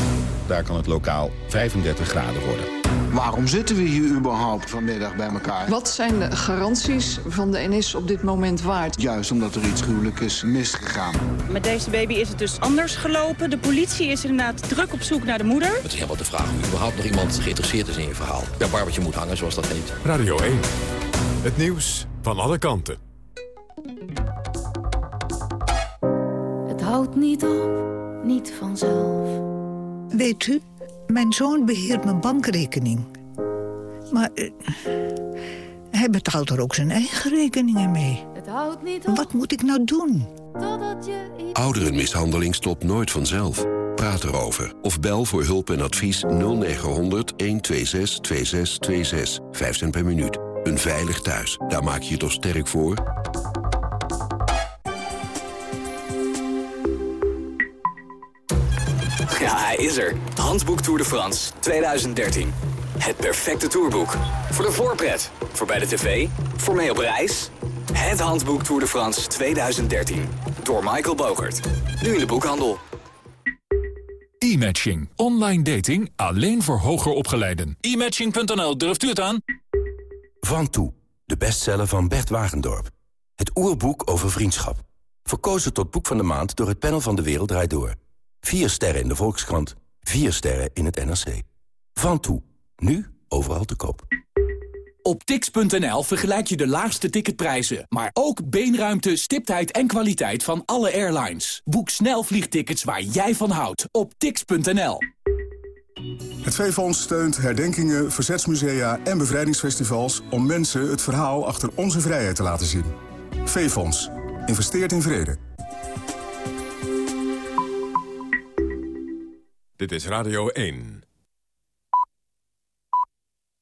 Daar kan het lokaal 35 graden worden. Waarom zitten we hier überhaupt vanmiddag bij elkaar? Wat zijn de garanties van de NS op dit moment waard? Juist omdat er iets gruwelijks is misgegaan. Met deze baby is het dus anders gelopen. De politie is inderdaad druk op zoek naar de moeder. Het is helemaal de vraag of überhaupt nog iemand geïnteresseerd is in je verhaal. Per barbertje moet hangen, zoals dat heet. Radio 1. Het nieuws van alle kanten. Het houdt niet op, niet vanzelf. Weet u, mijn zoon beheert mijn bankrekening. Maar uh, hij betaalt er ook zijn eigen rekeningen mee. Het houdt niet op. Wat moet ik nou doen? Ouderenmishandeling stopt nooit vanzelf. Praat erover. Of bel voor hulp en advies 0900 126 2626. 5 cent per minuut. Een veilig thuis. Daar maak je je toch sterk voor? Ja, hij is er. Handboek Tour de France 2013. Het perfecte tourboek. Voor de voorpret, voor bij de tv, voor mee op reis. Het Handboek Tour de France 2013. Door Michael Bogert. Nu in de boekhandel. E-matching. Online dating alleen voor hoger opgeleiden. E-matching.nl, durft u het aan? Van Toe, de bestseller van Bert Wagendorp. Het oerboek over vriendschap. Verkozen tot boek van de maand door het panel van De Wereld Draait Door. Vier sterren in de Volkskrant, vier sterren in het NRC. Van Toe, nu overal te koop. Op tix.nl vergelijk je de laagste ticketprijzen, maar ook beenruimte, stiptheid en kwaliteit van alle airlines. Boek snel vliegtickets waar jij van houdt op tix.nl. Het V-Fonds steunt herdenkingen, verzetsmusea en bevrijdingsfestivals... om mensen het verhaal achter onze vrijheid te laten zien. V-Fonds. Investeert in vrede. Dit is Radio 1.